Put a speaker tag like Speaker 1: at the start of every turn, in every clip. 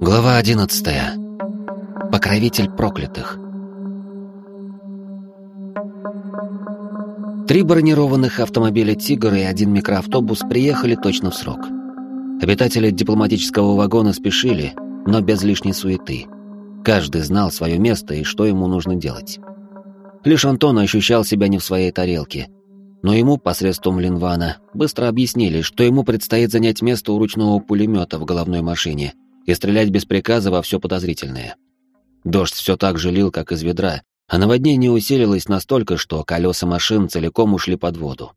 Speaker 1: Глава одиннадцатая. Покровитель проклятых. Три бронированных автомобиля «Тигр» и один микроавтобус приехали точно в срок. Обитатели дипломатического вагона спешили, но без лишней суеты. Каждый знал свое место и что ему нужно делать. Лишь Антон ощущал себя не в своей тарелке, но ему, посредством Линвана, быстро объяснили, что ему предстоит занять место у ручного пулемета в головной машине и стрелять без приказа во все подозрительное. Дождь все так же лил, как из ведра, а наводнение усилилось настолько, что колеса машин целиком ушли под воду.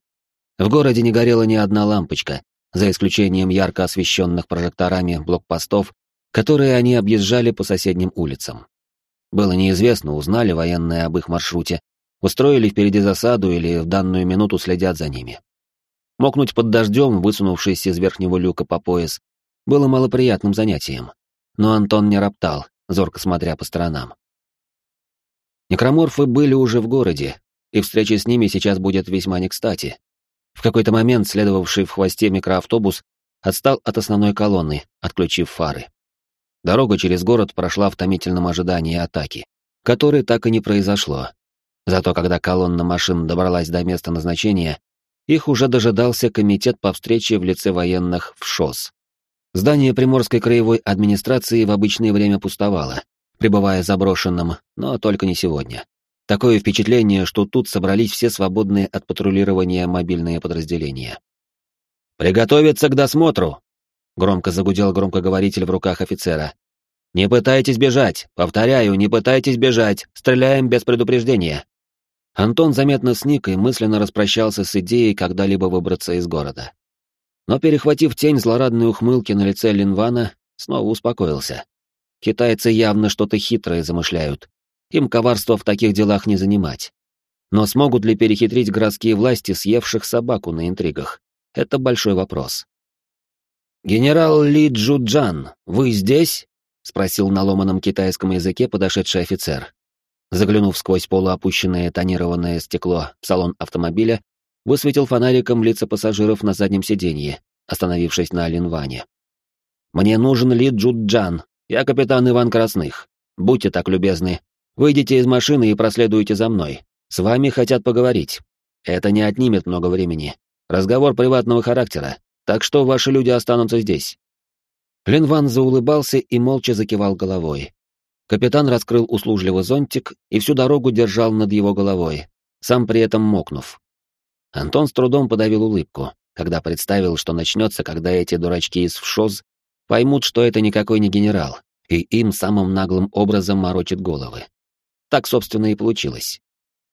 Speaker 1: В городе не горела ни одна лампочка, за исключением ярко освещенных прожекторами блокпостов, которые они объезжали по соседним улицам. Было неизвестно, узнали военные об их маршруте, устроили впереди засаду или в данную минуту следят за ними. Мокнуть под дождем, высунувшись из верхнего люка по пояс, было малоприятным занятием. Но Антон не роптал, зорко смотря по сторонам. Некроморфы были уже в городе, и встреча с ними сейчас будет весьма не кстати. В какой-то момент следовавший в хвосте микроавтобус отстал от основной колонны, отключив фары. Дорога через город прошла в томительном ожидании атаки, которой так и не произошло. Зато когда колонна машин добралась до места назначения, их уже дожидался комитет по встрече в лице военных в ШОС. Здание Приморской краевой администрации в обычное время пустовало, пребывая заброшенным, но только не сегодня. Такое впечатление, что тут собрались все свободные от патрулирования мобильные подразделения. «Приготовиться к досмотру!» — громко загудел громкоговоритель в руках офицера. «Не пытайтесь бежать! Повторяю, не пытайтесь бежать! Стреляем без предупреждения!» Антон заметно сник и мысленно распрощался с идеей когда-либо выбраться из города. Но, перехватив тень злорадной ухмылки на лице Линвана, снова успокоился. Китайцы явно что-то хитрое замышляют. Им коварство в таких делах не занимать. Но смогут ли перехитрить городские власти, съевших собаку на интригах? Это большой вопрос. «Генерал Ли Джуджан, вы здесь?» — спросил на ломаном китайском языке подошедший офицер. Заглянув сквозь полуопущенное тонированное стекло в салон автомобиля, высветил фонариком лица пассажиров на заднем сиденье, остановившись на Линване. «Мне нужен Ли Джуджан. Я капитан Иван Красных. Будьте так любезны. Выйдите из машины и проследуйте за мной. С вами хотят поговорить. Это не отнимет много времени. Разговор приватного характера, так что ваши люди останутся здесь». Линван заулыбался и молча закивал головой, Капитан раскрыл услужливо зонтик и всю дорогу держал над его головой, сам при этом мокнув. Антон с трудом подавил улыбку, когда представил, что начнется, когда эти дурачки из ВШОЗ поймут, что это никакой не генерал, и им самым наглым образом морочит головы. Так, собственно, и получилось.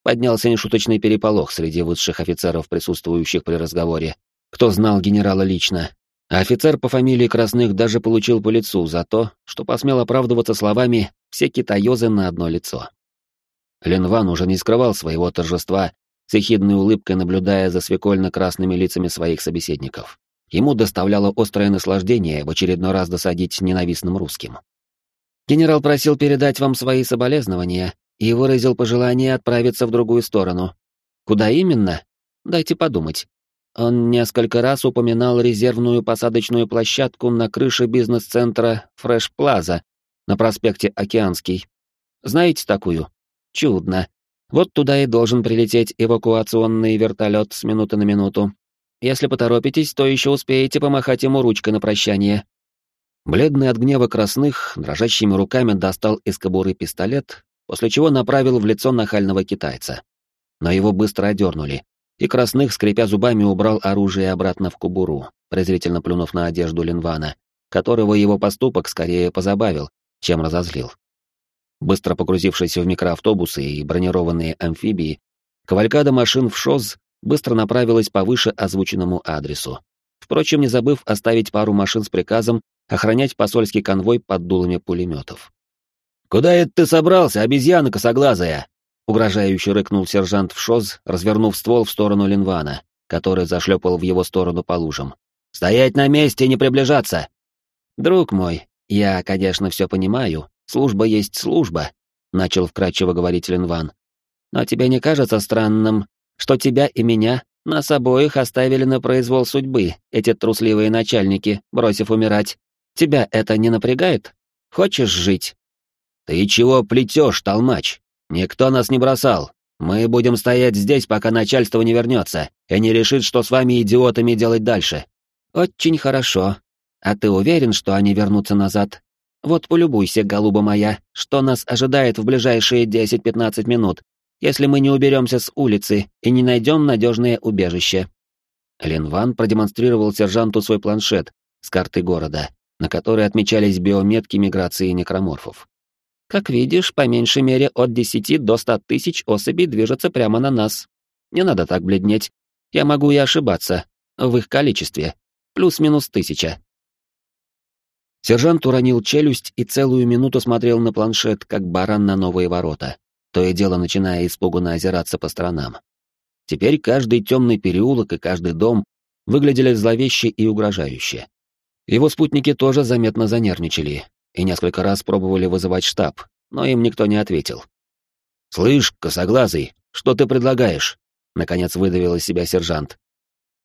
Speaker 1: Поднялся нешуточный переполох среди высших офицеров, присутствующих при разговоре. Кто знал генерала лично, а офицер по фамилии Красных даже получил по лицу за то, что посмел оправдываться словами «все китаёзы на одно лицо». Ленван уже не скрывал своего торжества, с ехидной улыбкой наблюдая за свекольно-красными лицами своих собеседников. Ему доставляло острое наслаждение в очередной раз досадить ненавистным русским. «Генерал просил передать вам свои соболезнования и выразил пожелание отправиться в другую сторону. Куда именно? Дайте подумать. Он несколько раз упоминал резервную посадочную площадку на крыше бизнес-центра Фрэш Плаза на проспекте Океанский. Знаете такую? Чудно. Вот туда и должен прилететь эвакуационный вертолет с минуты на минуту. Если поторопитесь, то еще успеете помахать ему ручкой на прощание. Бледный от гнева красных, дрожащими руками достал из кобуры пистолет, после чего направил в лицо нахального китайца. Но его быстро одернули, и Красных, скрипя зубами, убрал оружие обратно в кубуру, презрительно плюнув на одежду Линвана, которого его поступок скорее позабавил, чем разозлил. Быстро погрузившись в микроавтобусы и бронированные амфибии, кавалькада машин в ШОЗ быстро направилась по выше озвученному адресу, впрочем, не забыв оставить пару машин с приказом охранять посольский конвой под дулами пулеметов. «Куда это ты собрался, обезьяна косоглазая?» Угрожающе рыкнул сержант в ШОЗ, развернув ствол в сторону Линвана, который зашлепал в его сторону по лужам. «Стоять на месте и не приближаться!» «Друг мой, я, конечно, все понимаю, служба есть служба», — начал вкратчиво говорить Линван. «Но тебе не кажется странным, что тебя и меня Нас обоих оставили на произвол судьбы, эти трусливые начальники, бросив умирать. Тебя это не напрягает? Хочешь жить?» «Ты чего плетешь, толмач? Никто нас не бросал. Мы будем стоять здесь, пока начальство не вернется и не решит, что с вами идиотами делать дальше». «Очень хорошо. А ты уверен, что они вернутся назад? Вот полюбуйся, голуба моя, что нас ожидает в ближайшие 10-15 минут, если мы не уберемся с улицы и не найдем надежное убежище». Лин Ван продемонстрировал сержанту свой планшет с картой города, на которой отмечались биометки миграции некроморфов. Как видишь, по меньшей мере от 10 до 100 тысяч особей движется прямо на нас. Не надо так бледнеть. Я могу и ошибаться. В их количестве. Плюс-минус тысяча. Сержант уронил челюсть и целую минуту смотрел на планшет, как баран на новые ворота, то и дело начиная испуганно озираться по сторонам. Теперь каждый темный переулок и каждый дом выглядели зловеще и угрожающе. Его спутники тоже заметно занервничали и несколько раз пробовали вызывать штаб, но им никто не ответил. «Слышь, косоглазый, что ты предлагаешь?» — наконец выдавил из себя сержант.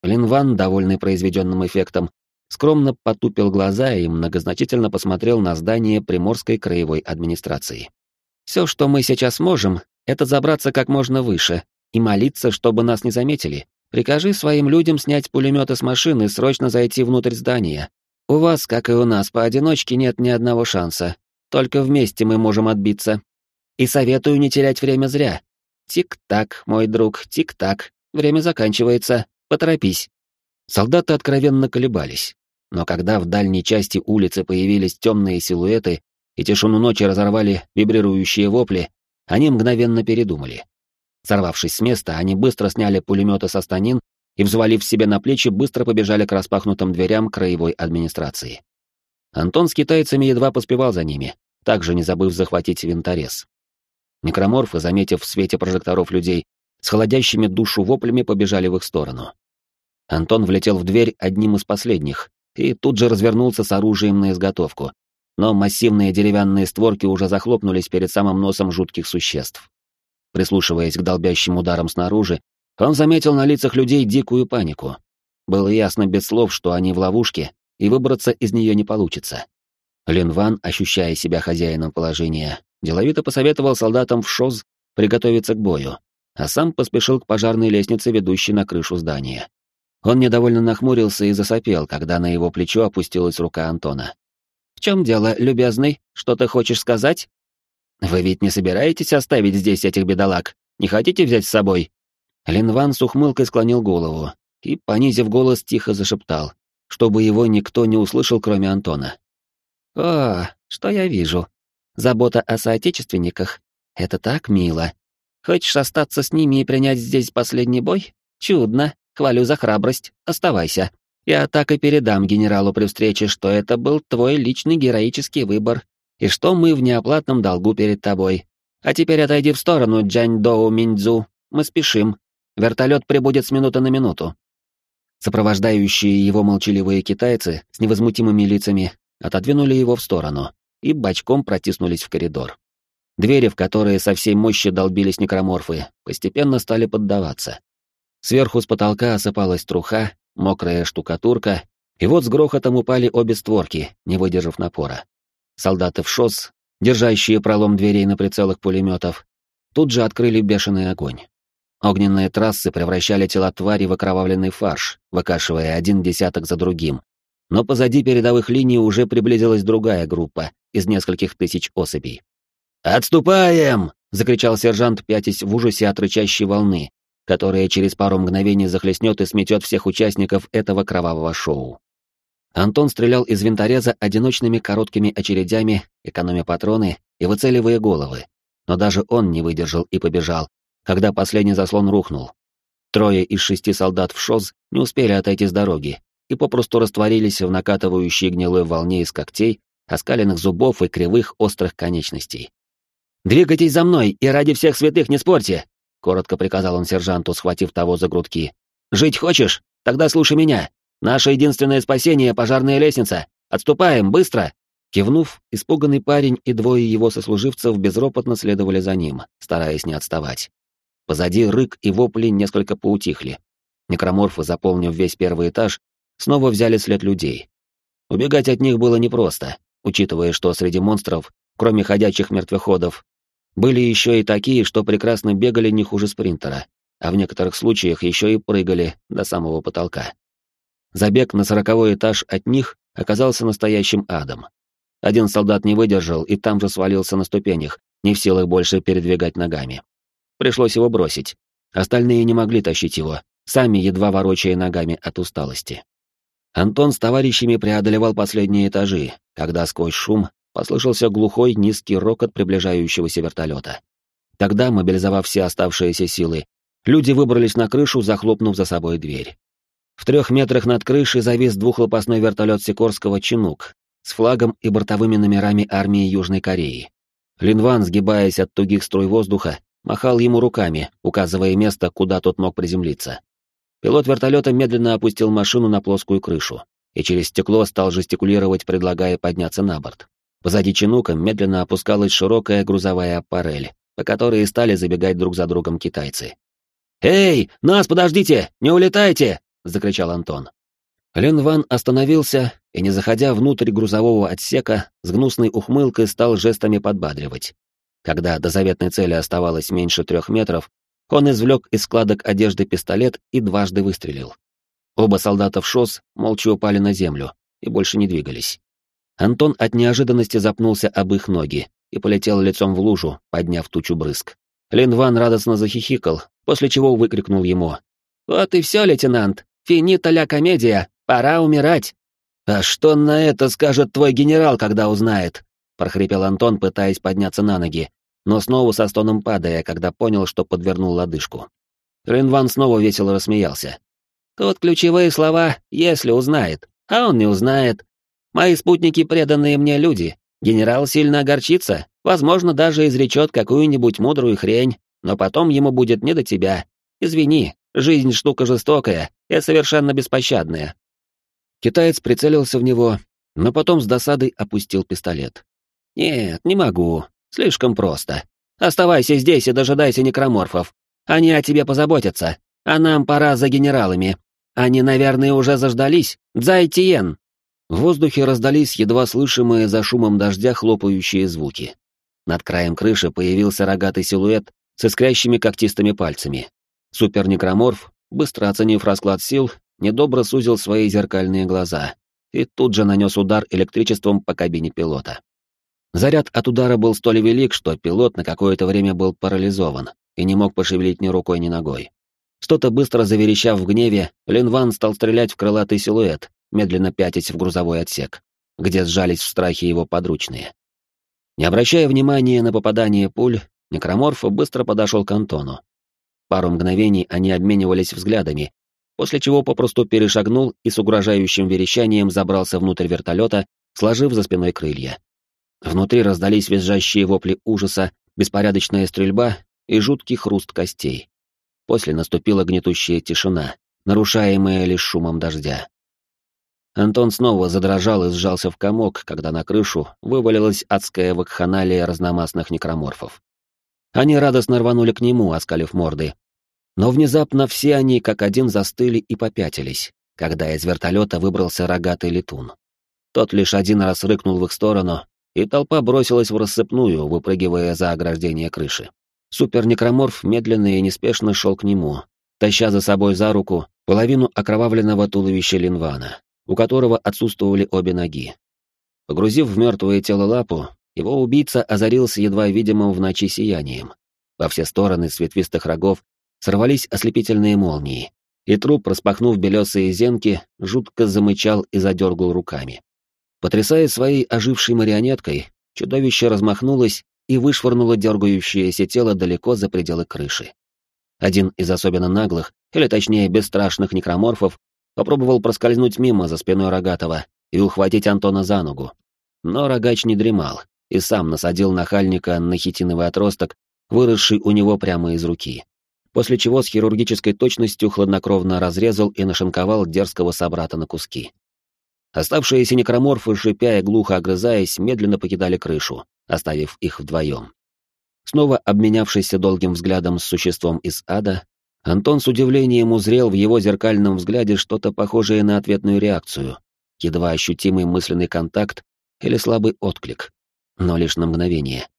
Speaker 1: Линван, довольный произведенным эффектом, скромно потупил глаза и многозначительно посмотрел на здание Приморской краевой администрации. «Все, что мы сейчас можем, это забраться как можно выше и молиться, чтобы нас не заметили. Прикажи своим людям снять пулеметы с машины и срочно зайти внутрь здания. У вас, как и у нас, поодиночке нет ни одного шанса. Только вместе мы можем отбиться. И советую не терять время зря. Тик-так, мой друг, тик-так. Время заканчивается. Поторопись». Солдаты откровенно колебались. Но когда в дальней части улицы появились темные силуэты и тишину ночи разорвали вибрирующие вопли, они мгновенно передумали. Сорвавшись с места, они быстро сняли пулеметы со станин и, взвалив себе на плечи, быстро побежали к распахнутым дверям краевой администрации. Антон с китайцами едва поспевал за ними, также не забыв захватить винторез. Некроморфы, заметив в свете прожекторов людей, с холодящими душу воплями побежали в их сторону. Антон влетел в дверь одним из последних и тут же развернулся с оружием на изготовку, но массивные деревянные створки уже захлопнулись перед самым носом жутких существ. Прислушиваясь к долбящим ударам снаружи, он заметил на лицах людей дикую панику. Было ясно без слов, что они в ловушке, и выбраться из нее не получится. Лин Ван, ощущая себя хозяином положения, деловито посоветовал солдатам в ШОЗ приготовиться к бою, а сам поспешил к пожарной лестнице, ведущей на крышу здания. Он недовольно нахмурился и засопел, когда на его плечо опустилась рука Антона. «В чем дело, любезный? Что ты хочешь сказать?» «Вы ведь не собираетесь оставить здесь этих бедолаг? Не хотите взять с собой?» Линван с ухмылкой склонил голову и, понизив голос, тихо зашептал, чтобы его никто не услышал, кроме Антона. «О, что я вижу? Забота о соотечественниках. Это так мило. Хочешь остаться с ними и принять здесь последний бой? Чудно. Хвалю за храбрость. Оставайся. Я так и передам генералу при встрече, что это был твой личный героический выбор, и что мы в неоплатном долгу перед тобой. А теперь отойди в сторону, Джань Доу Миндзу. Мы спешим. Вертолет прибудет с минуты на минуту. Сопровождающие его молчаливые китайцы с невозмутимыми лицами отодвинули его в сторону и бочком протиснулись в коридор. Двери, в которые со всей мощи долбились некроморфы, постепенно стали поддаваться. Сверху с потолка осыпалась труха, мокрая штукатурка, и вот с грохотом упали обе створки, не выдержав напора. Солдаты в ШОС, держащие пролом дверей на прицелах пулеметов, тут же открыли бешеный огонь. Огненные трассы превращали тела твари в окровавленный фарш, выкашивая один десяток за другим. Но позади передовых линий уже приблизилась другая группа из нескольких тысяч особей. «Отступаем!» — закричал сержант, пятясь в ужасе от рычащей волны, которая через пару мгновений захлестнет и сметет всех участников этого кровавого шоу. Антон стрелял из винтореза одиночными короткими очередями, экономя патроны и выцеливая головы. Но даже он не выдержал и побежал, когда последний заслон рухнул. Трое из шести солдат в ШОЗ не успели отойти с дороги и попросту растворились в накатывающей гнилой волне из когтей, оскаленных зубов и кривых острых конечностей. «Двигайтесь за мной и ради всех святых не спорьте!» — коротко приказал он сержанту, схватив того за грудки. «Жить хочешь? Тогда слушай меня. Наше единственное спасение — пожарная лестница. Отступаем, быстро!» Кивнув, испуганный парень и двое его сослуживцев безропотно следовали за ним, стараясь не отставать. Позади рык и вопли несколько поутихли. Некроморфы, заполнив весь первый этаж, снова взяли след людей. Убегать от них было непросто, учитывая, что среди монстров, кроме ходячих мертвеходов, были еще и такие, что прекрасно бегали не хуже спринтера, а в некоторых случаях еще и прыгали до самого потолка. Забег на сороковой этаж от них оказался настоящим адом. Один солдат не выдержал и там же свалился на ступенях, не в силах больше передвигать ногами. Пришлось его бросить. Остальные не могли тащить его, сами едва ворочая ногами от усталости. Антон с товарищами преодолевал последние этажи, когда сквозь шум послышался глухой низкий рокот приближающегося вертолета. Тогда, мобилизовав все оставшиеся силы, люди выбрались на крышу, захлопнув за собой дверь. В трех метрах над крышей завис двухлопастной вертолет Сикорского «Чинук» с флагом и бортовыми номерами армии Южной Кореи. Линван, сгибаясь от тугих струй воздуха, махал ему руками, указывая место, куда тот мог приземлиться. Пилот вертолета медленно опустил машину на плоскую крышу и через стекло стал жестикулировать, предлагая подняться на борт. Позади чинука медленно опускалась широкая грузовая аппарель, по которой стали забегать друг за другом китайцы. «Эй, нас подождите! Не улетайте!» — закричал Антон. Лен Ван остановился и, не заходя внутрь грузового отсека, с гнусной ухмылкой стал жестами подбадривать. Когда до заветной цели оставалось меньше трех метров, он извлек из складок одежды пистолет и дважды выстрелил. Оба солдата в ШОС молча упали на землю и больше не двигались. Антон от неожиданности запнулся об их ноги и полетел лицом в лужу, подняв тучу брызг. Лин Ван радостно захихикал, после чего выкрикнул ему. «Вот и все, лейтенант! Финита ля комедия! Пора умирать!» «А что на это скажет твой генерал, когда узнает?» — прохрипел Антон, пытаясь подняться на ноги, но снова со стоном падая, когда понял, что подвернул лодыжку. Ринван снова весело рассмеялся. «Тут ключевые слова «если узнает», а он не узнает. Мои спутники преданные мне люди. Генерал сильно огорчится, возможно, даже изречет какую-нибудь мудрую хрень, но потом ему будет не до тебя. Извини, жизнь штука жестокая и совершенно беспощадная». Китаец прицелился в него, но потом с досадой опустил пистолет. «Нет, не могу. Слишком просто. Оставайся здесь и дожидайся некроморфов. Они о тебе позаботятся, а нам пора за генералами. Они, наверное, уже заждались. Дзайтиен!» В воздухе раздались едва слышимые за шумом дождя хлопающие звуки. Над краем крыши появился рогатый силуэт с искрящими когтистыми пальцами. Супернекроморф, быстро оценив расклад сил, недобро сузил свои зеркальные глаза и тут же нанес удар электричеством по кабине пилота. Заряд от удара был столь велик, что пилот на какое-то время был парализован и не мог пошевелить ни рукой, ни ногой. Что-то быстро заверещав в гневе, Линван стал стрелять в крылатый силуэт, медленно пятясь в грузовой отсек, где сжались в страхе его подручные. Не обращая внимания на попадание пуль, Некроморф быстро подошел к Антону. Пару мгновений они обменивались взглядами, после чего попросту перешагнул и с угрожающим верещанием забрался внутрь вертолета, сложив за спиной крылья. Внутри раздались визжащие вопли ужаса, беспорядочная стрельба и жуткий хруст костей. После наступила гнетущая тишина, нарушаемая лишь шумом дождя. Антон снова задрожал и сжался в комок, когда на крышу вывалилась адская вакханалия разномастных некроморфов. Они радостно рванули к нему, оскалив морды. Но внезапно все они как один застыли и попятились, когда из вертолета выбрался рогатый летун. Тот лишь один раз рыкнул в их сторону, и толпа бросилась в рассыпную, выпрыгивая за ограждение крыши. Супернекроморф медленно и неспешно шел к нему, таща за собой за руку половину окровавленного туловища Линвана, у которого отсутствовали обе ноги. Погрузив в мертвое тело лапу, его убийца озарился едва видимым в ночи сиянием. Во все стороны с ветвистых рогов сорвались ослепительные молнии, и труп, распахнув белесые зенки, жутко замычал и задергал руками. Потрясая своей ожившей марионеткой, чудовище размахнулось и вышвырнуло дергающееся тело далеко за пределы крыши. Один из особенно наглых, или точнее бесстрашных некроморфов, попробовал проскользнуть мимо за спиной Рогатого и ухватить Антона за ногу. Но Рогач не дремал и сам насадил нахальника на хитиновый отросток, выросший у него прямо из руки. После чего с хирургической точностью хладнокровно разрезал и нашинковал дерзкого собрата на куски. Оставшиеся некроморфы, шипя и глухо огрызаясь, медленно покидали крышу, оставив их вдвоем. Снова обменявшись долгим взглядом с существом из ада, Антон с удивлением узрел в его зеркальном взгляде что-то похожее на ответную реакцию, едва ощутимый мысленный контакт или слабый отклик, но лишь на мгновение.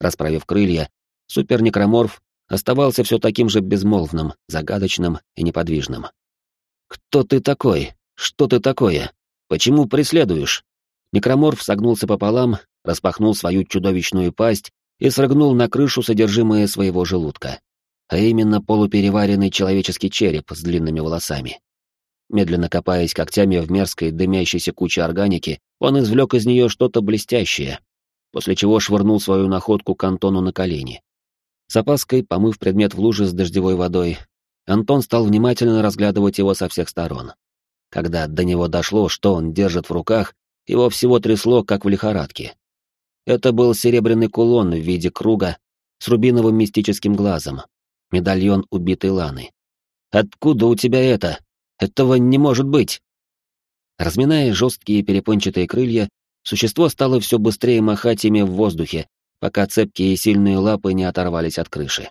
Speaker 1: Расправив крылья, супернекроморф оставался все таким же безмолвным, загадочным и неподвижным. «Кто ты такой? Что ты такое? Почему преследуешь?» Некроморф согнулся пополам, распахнул свою чудовищную пасть и срыгнул на крышу содержимое своего желудка, а именно полупереваренный человеческий череп с длинными волосами. Медленно копаясь когтями в мерзкой дымящейся куче органики, он извлек из нее что-то блестящее, после чего швырнул свою находку к Антону на колени. С опаской, помыв предмет в луже с дождевой водой, Антон стал внимательно разглядывать его со всех сторон. Когда до него дошло, что он держит в руках, его всего трясло, как в лихорадке. Это был серебряный кулон в виде круга с рубиновым мистическим глазом, медальон убитой Ланы. «Откуда у тебя это? Этого не может быть!» Разминая жесткие перепончатые крылья, существо стало все быстрее махать ими в воздухе, пока цепкие и сильные лапы не оторвались от крыши.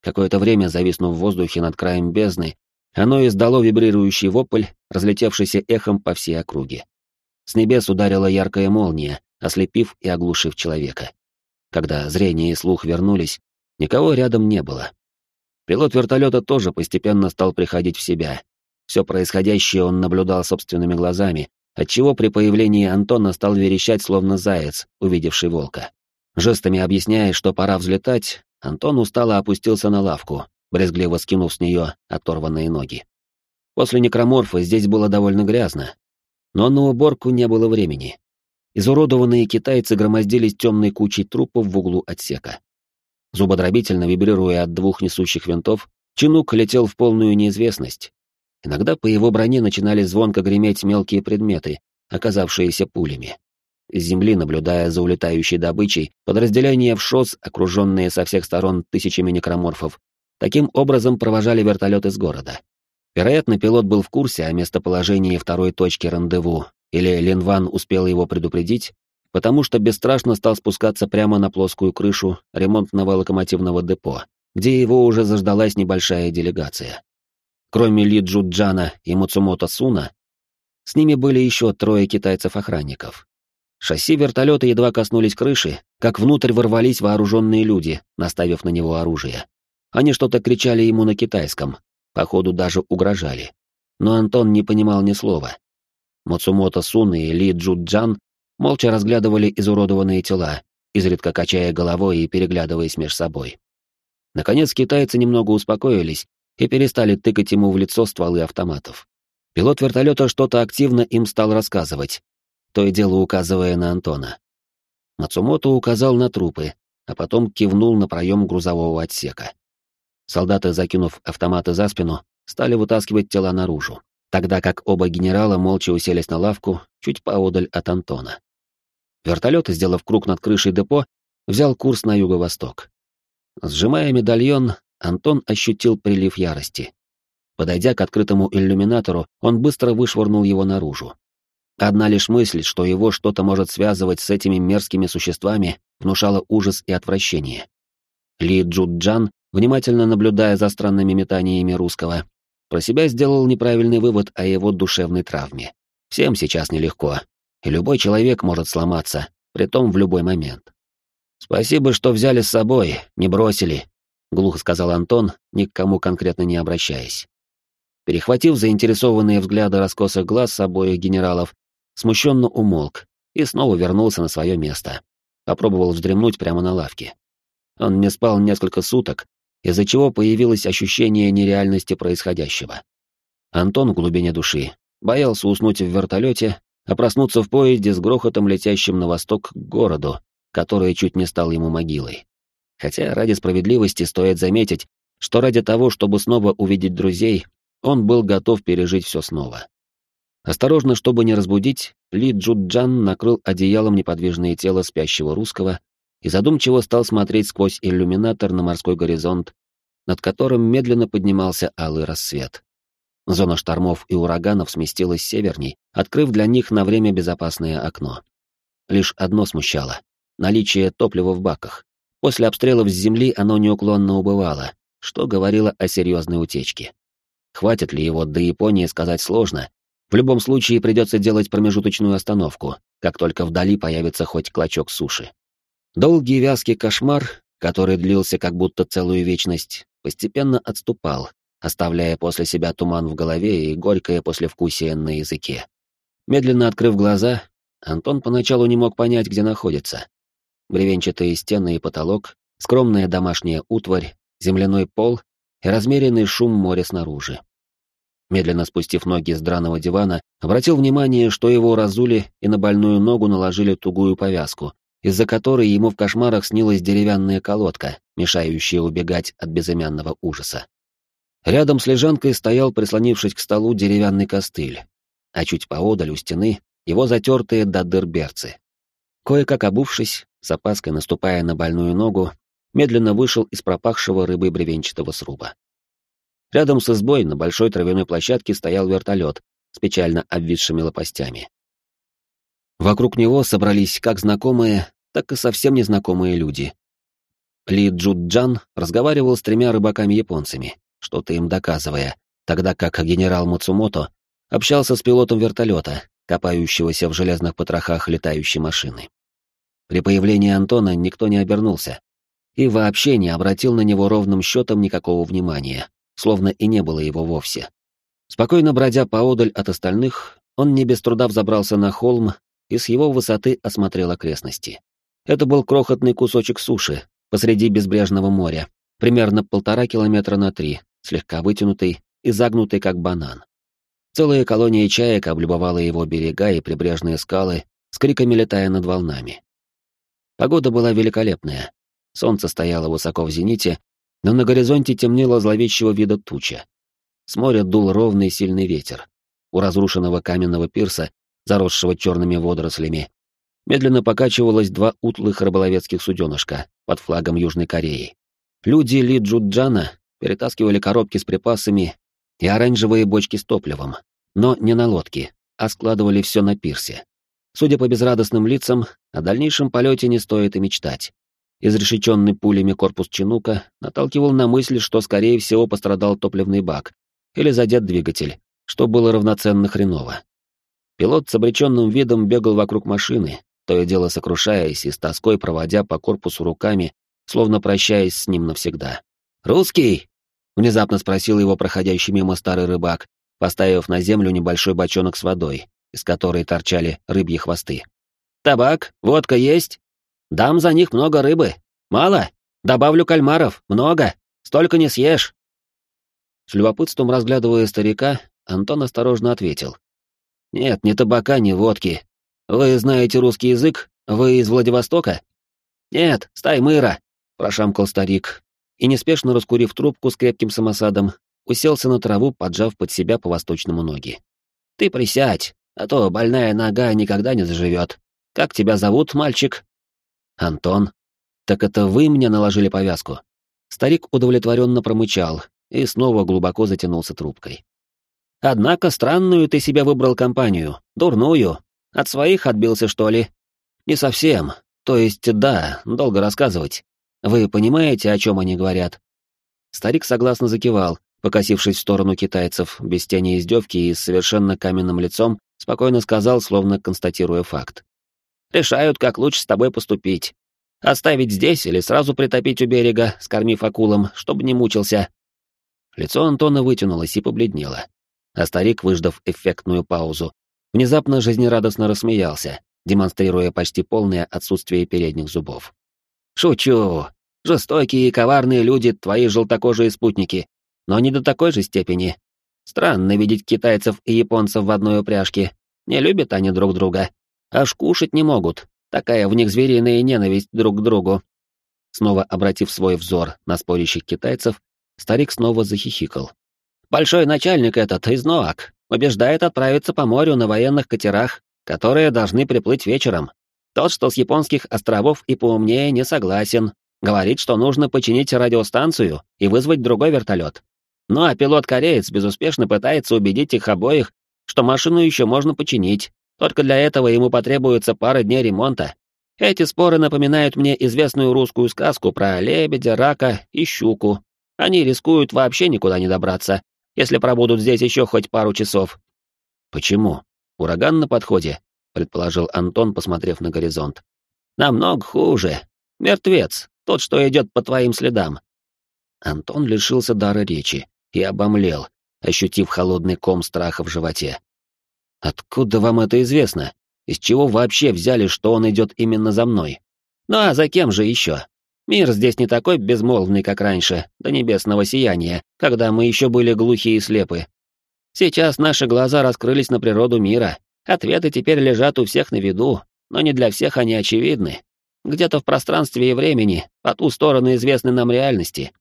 Speaker 1: Какое-то время, зависнув в воздухе над краем бездны, оно издало вибрирующий вопль, разлетевшийся эхом по всей округе. С небес ударила яркая молния, ослепив и оглушив человека. Когда зрение и слух вернулись, никого рядом не было. Пилот вертолета тоже постепенно стал приходить в себя. Все происходящее он наблюдал собственными глазами, отчего при появлении Антона стал верещать, словно заяц, увидевший волка. Жестами объясняя, что пора взлетать, Антон устало опустился на лавку, брезгливо скинув с нее оторванные ноги. После некроморфа здесь было довольно грязно, но на уборку не было времени. Изуродованные китайцы громоздились темной кучей трупов в углу отсека. Зубодробительно вибрируя от двух несущих винтов, Чинук летел в полную неизвестность. Иногда по его броне начинали звонко греметь мелкие предметы, оказавшиеся пулями. С земли, наблюдая за улетающей добычей, подразделения в ШОС, окруженные со всех сторон тысячами некроморфов, таким образом провожали вертолет из города. Вероятно, пилот был в курсе о местоположении второй точки рандеву, или Линван успел его предупредить, потому что бесстрашно стал спускаться прямо на плоскую крышу ремонтного локомотивного депо, где его уже заждалась небольшая делегация. Кроме Ли Джуджана и Муцумото Суна, с ними были еще трое китайцев-охранников. Шасси вертолета едва коснулись крыши, как внутрь ворвались вооруженные люди, наставив на него оружие. Они что-то кричали ему на китайском, походу даже угрожали. Но Антон не понимал ни слова. Мацумото Сун и Ли Джуджан молча разглядывали изуродованные тела, изредка качая головой и переглядываясь меж собой. Наконец китайцы немного успокоились и перестали тыкать ему в лицо стволы автоматов. Пилот вертолета что-то активно им стал рассказывать, то и дело указывая на Антона. Мацумото указал на трупы, а потом кивнул на проем грузового отсека. Солдаты, закинув автоматы за спину, стали вытаскивать тела наружу, тогда как оба генерала молча уселись на лавку чуть поодаль от Антона. Вертолет, сделав круг над крышей депо, взял курс на юго-восток. Сжимая медальон, Антон ощутил прилив ярости. Подойдя к открытому иллюминатору, он быстро вышвырнул его наружу. Одна лишь мысль, что его что-то может связывать с этими мерзкими существами, внушала ужас и отвращение. Ли Джуджан внимательно наблюдая за странными метаниями русского, про себя сделал неправильный вывод о его душевной травме. Всем сейчас нелегко, и любой человек может сломаться, притом в любой момент. «Спасибо, что взяли с собой, не бросили», — глухо сказал Антон, ни к кому конкретно не обращаясь. Перехватив заинтересованные взгляды раскосых глаз обоих генералов, смущенно умолк и снова вернулся на свое место. Попробовал вздремнуть прямо на лавке. Он не спал несколько суток, из-за чего появилось ощущение нереальности происходящего. Антон в глубине души боялся уснуть в вертолете, а проснуться в поезде с грохотом, летящим на восток к городу, который чуть не стал ему могилой. Хотя ради справедливости стоит заметить, что ради того, чтобы снова увидеть друзей, он был готов пережить все снова. Осторожно, чтобы не разбудить, Ли Джуджан накрыл одеялом неподвижное тело спящего русского и задумчиво стал смотреть сквозь иллюминатор на морской горизонт, над которым медленно поднимался алый рассвет. Зона штормов и ураганов сместилась северней, открыв для них на время безопасное окно. Лишь одно смущало — наличие топлива в баках. После обстрелов с земли оно неуклонно убывало, что говорило о серьезной утечке. Хватит ли его до Японии сказать сложно. В любом случае придется делать промежуточную остановку, как только вдали появится хоть клочок суши. Долгий вязкий кошмар, который длился как будто целую вечность, постепенно отступал, оставляя после себя туман в голове и горькое послевкусие на языке. Медленно открыв глаза, Антон поначалу не мог понять, где находится. Бревенчатые стены и потолок, скромная домашняя утварь, земляной пол и размеренный шум моря снаружи. Медленно спустив ноги с драного дивана, обратил внимание, что его разули и на больную ногу наложили тугую повязку, из-за которой ему в кошмарах снилась деревянная колодка, мешающая убегать от безымянного ужаса. Рядом с лежанкой стоял, прислонившись к столу, деревянный костыль, а чуть поодаль у стены его затертые до дыр берцы. Кое-как обувшись, с опаской наступая на больную ногу, медленно вышел из пропахшего рыбой бревенчатого сруба. Рядом с избой на большой травяной площадке стоял вертолет с печально обвисшими лопастями. Вокруг него собрались как знакомые, так и совсем незнакомые люди. Ли Джуджан разговаривал с тремя рыбаками-японцами, что-то им доказывая, тогда как генерал Мацумото общался с пилотом вертолета, копающегося в железных потрохах летающей машины. При появлении Антона никто не обернулся и вообще не обратил на него ровным счетом никакого внимания, словно и не было его вовсе. Спокойно бродя поодаль от остальных, он не без труда взобрался на холм и с его высоты осмотрел окрестности. Это был крохотный кусочек суши посреди безбрежного моря, примерно полтора километра на три, слегка вытянутый и загнутый как банан. Целая колония чаек облюбовала его берега и прибрежные скалы, с криками летая над волнами. Погода была великолепная. Солнце стояло высоко в зените, но на горизонте темнело зловещего вида туча. С моря дул ровный сильный ветер. У разрушенного каменного пирса, заросшего черными водорослями, медленно покачивалось два утлых рыболовецких суденышка под флагом Южной Кореи. Люди Ли Джуджана перетаскивали коробки с припасами и оранжевые бочки с топливом, но не на лодке, а складывали все на пирсе. Судя по безрадостным лицам, о дальнейшем полете не стоит и мечтать. Изрешеченный пулями корпус Чинука наталкивал на мысль, что, скорее всего, пострадал топливный бак или задет двигатель, что было равноценно хреново. Пилот с обреченным видом бегал вокруг машины, то и дело сокрушаясь и с тоской проводя по корпусу руками, словно прощаясь с ним навсегда. «Русский?» — внезапно спросил его проходящий мимо старый рыбак, поставив на землю небольшой бочонок с водой, из которой торчали рыбьи хвосты. «Табак? Водка есть?» Дам за них много рыбы. Мало? Добавлю кальмаров. Много. Столько не съешь. С любопытством разглядывая старика, Антон осторожно ответил. «Нет, ни табака, ни водки. Вы знаете русский язык? Вы из Владивостока?» «Нет, с Таймыра», — прошамкал старик, и, неспешно раскурив трубку с крепким самосадом, уселся на траву, поджав под себя по-восточному ноги. «Ты присядь, а то больная нога никогда не заживет. Как тебя зовут, мальчик?» «Антон? Так это вы мне наложили повязку?» Старик удовлетворенно промычал и снова глубоко затянулся трубкой. «Однако странную ты себе выбрал компанию, дурную. От своих отбился, что ли?» «Не совсем. То есть, да, долго рассказывать. Вы понимаете, о чем они говорят?» Старик согласно закивал, покосившись в сторону китайцев, без тени издевки и с совершенно каменным лицом, спокойно сказал, словно констатируя факт. Решают, как лучше с тобой поступить. Оставить здесь или сразу притопить у берега, скормив акулам, чтобы не мучился. Лицо Антона вытянулось и побледнело. А старик, выждав эффектную паузу, внезапно жизнерадостно рассмеялся, демонстрируя почти полное отсутствие передних зубов. «Шучу! Жестокие и коварные люди — твои желтокожие спутники, но не до такой же степени. Странно видеть китайцев и японцев в одной упряжке. Не любят они друг друга. Аж кушать не могут. Такая в них звериная ненависть друг к другу. Снова обратив свой взор на спорящих китайцев, старик снова захихикал. Большой начальник этот из Ноак убеждает отправиться по морю на военных катерах, которые должны приплыть вечером. Тот, что с японских островов и поумнее, не согласен. Говорит, что нужно починить радиостанцию и вызвать другой вертолет. Ну а пилот-кореец безуспешно пытается убедить их обоих, что машину еще можно починить, только для этого ему потребуется пара дней ремонта. Эти споры напоминают мне известную русскую сказку про лебедя, рака и щуку.
Speaker 2: Они рискуют вообще никуда не добраться, если пробудут здесь еще хоть пару часов.
Speaker 1: Почему? Ураган на подходе, предположил Антон, посмотрев на горизонт.
Speaker 2: Намного хуже. Мертвец, тот, что идет по твоим следам.
Speaker 1: Антон лишился дара речи и обомлел, ощутив холодный ком страха в животе. «Откуда вам это известно? Из чего вообще взяли, что он идет именно за мной?»
Speaker 2: «Ну а за кем же еще? Мир здесь не такой безмолвный, как раньше, до небесного сияния, когда мы еще были глухи и слепы. Сейчас наши глаза раскрылись на природу мира, ответы теперь лежат у всех на виду, но не для всех они очевидны. Где-то в пространстве и времени, по ту сторону известной нам реальности».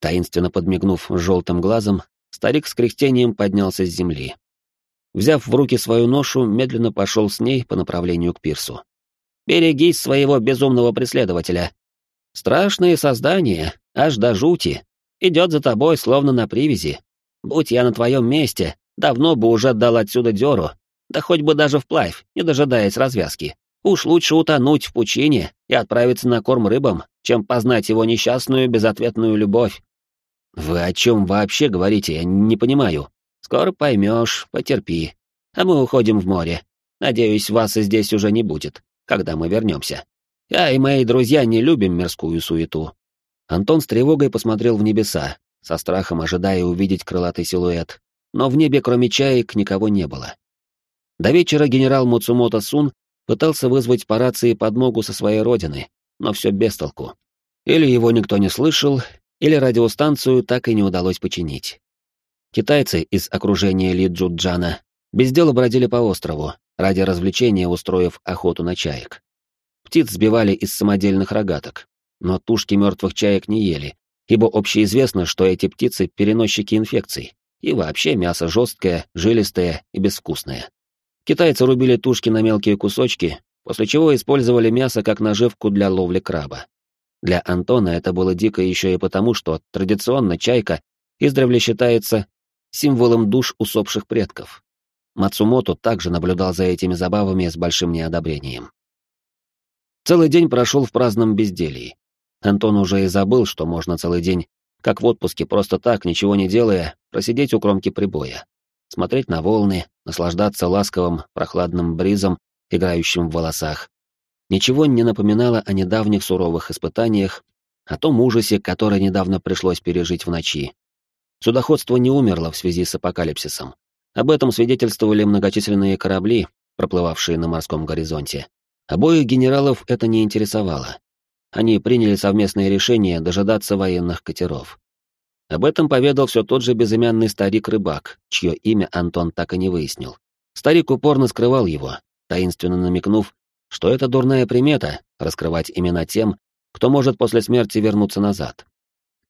Speaker 1: Таинственно подмигнув желтым глазом, старик с кряхтением поднялся с земли. Взяв в руки свою ношу, медленно пошел с ней по направлению к пирсу.
Speaker 2: «Берегись своего безумного преследователя. Страшное создание, аж до жути. Идет за тобой, словно на привязи. Будь я на твоем месте, давно бы уже дал отсюда дёру, да хоть бы даже вплавь, не дожидаясь развязки. Уж лучше утонуть в пучине и отправиться на корм рыбам, чем познать его несчастную безответную любовь.
Speaker 1: Вы о чем вообще говорите, я не понимаю.
Speaker 2: Скоро поймешь, потерпи. А мы уходим в море. Надеюсь, вас и здесь уже не будет, когда мы вернемся. Я и мои друзья не любим мирскую суету.
Speaker 1: Антон с тревогой посмотрел в небеса, со страхом ожидая увидеть крылатый силуэт, но в небе, кроме чаек, никого не было. До вечера генерал Муцумото Сун пытался вызвать по рации подмогу со своей родины, но все без толку. Или его никто не слышал, или радиостанцию так и не удалось починить. Китайцы из окружения Ли Джуджана без дела бродили по острову, ради развлечения устроив охоту на чаек. Птиц сбивали из самодельных рогаток, но тушки мертвых чаек не ели, ибо общеизвестно, что эти птицы — переносчики инфекций, и вообще мясо жесткое, жилистое и безвкусное. Китайцы рубили тушки на мелкие кусочки, после чего использовали мясо как наживку для ловли краба. Для Антона это было дико еще и потому, что традиционно чайка издревле считается символом душ усопших предков. Мацумото также наблюдал за этими забавами с большим неодобрением. Целый день прошел в праздном безделье. Антон уже и забыл, что можно целый день, как в отпуске, просто так, ничего не делая, просидеть у кромки прибоя, смотреть на волны, наслаждаться ласковым, прохладным бризом, играющим в волосах. Ничего не напоминало о недавних суровых испытаниях, о том ужасе, который недавно пришлось пережить в ночи, Судоходство не умерло в связи с апокалипсисом. Об этом свидетельствовали многочисленные корабли, проплывавшие на морском горизонте. Обоих генералов это не интересовало. Они приняли совместное решение дожидаться военных катеров. Об этом поведал все тот же безымянный старик-рыбак, чье имя Антон так и не выяснил. Старик упорно скрывал его, таинственно намекнув, что это дурная примета — раскрывать имена тем, кто может после смерти вернуться назад.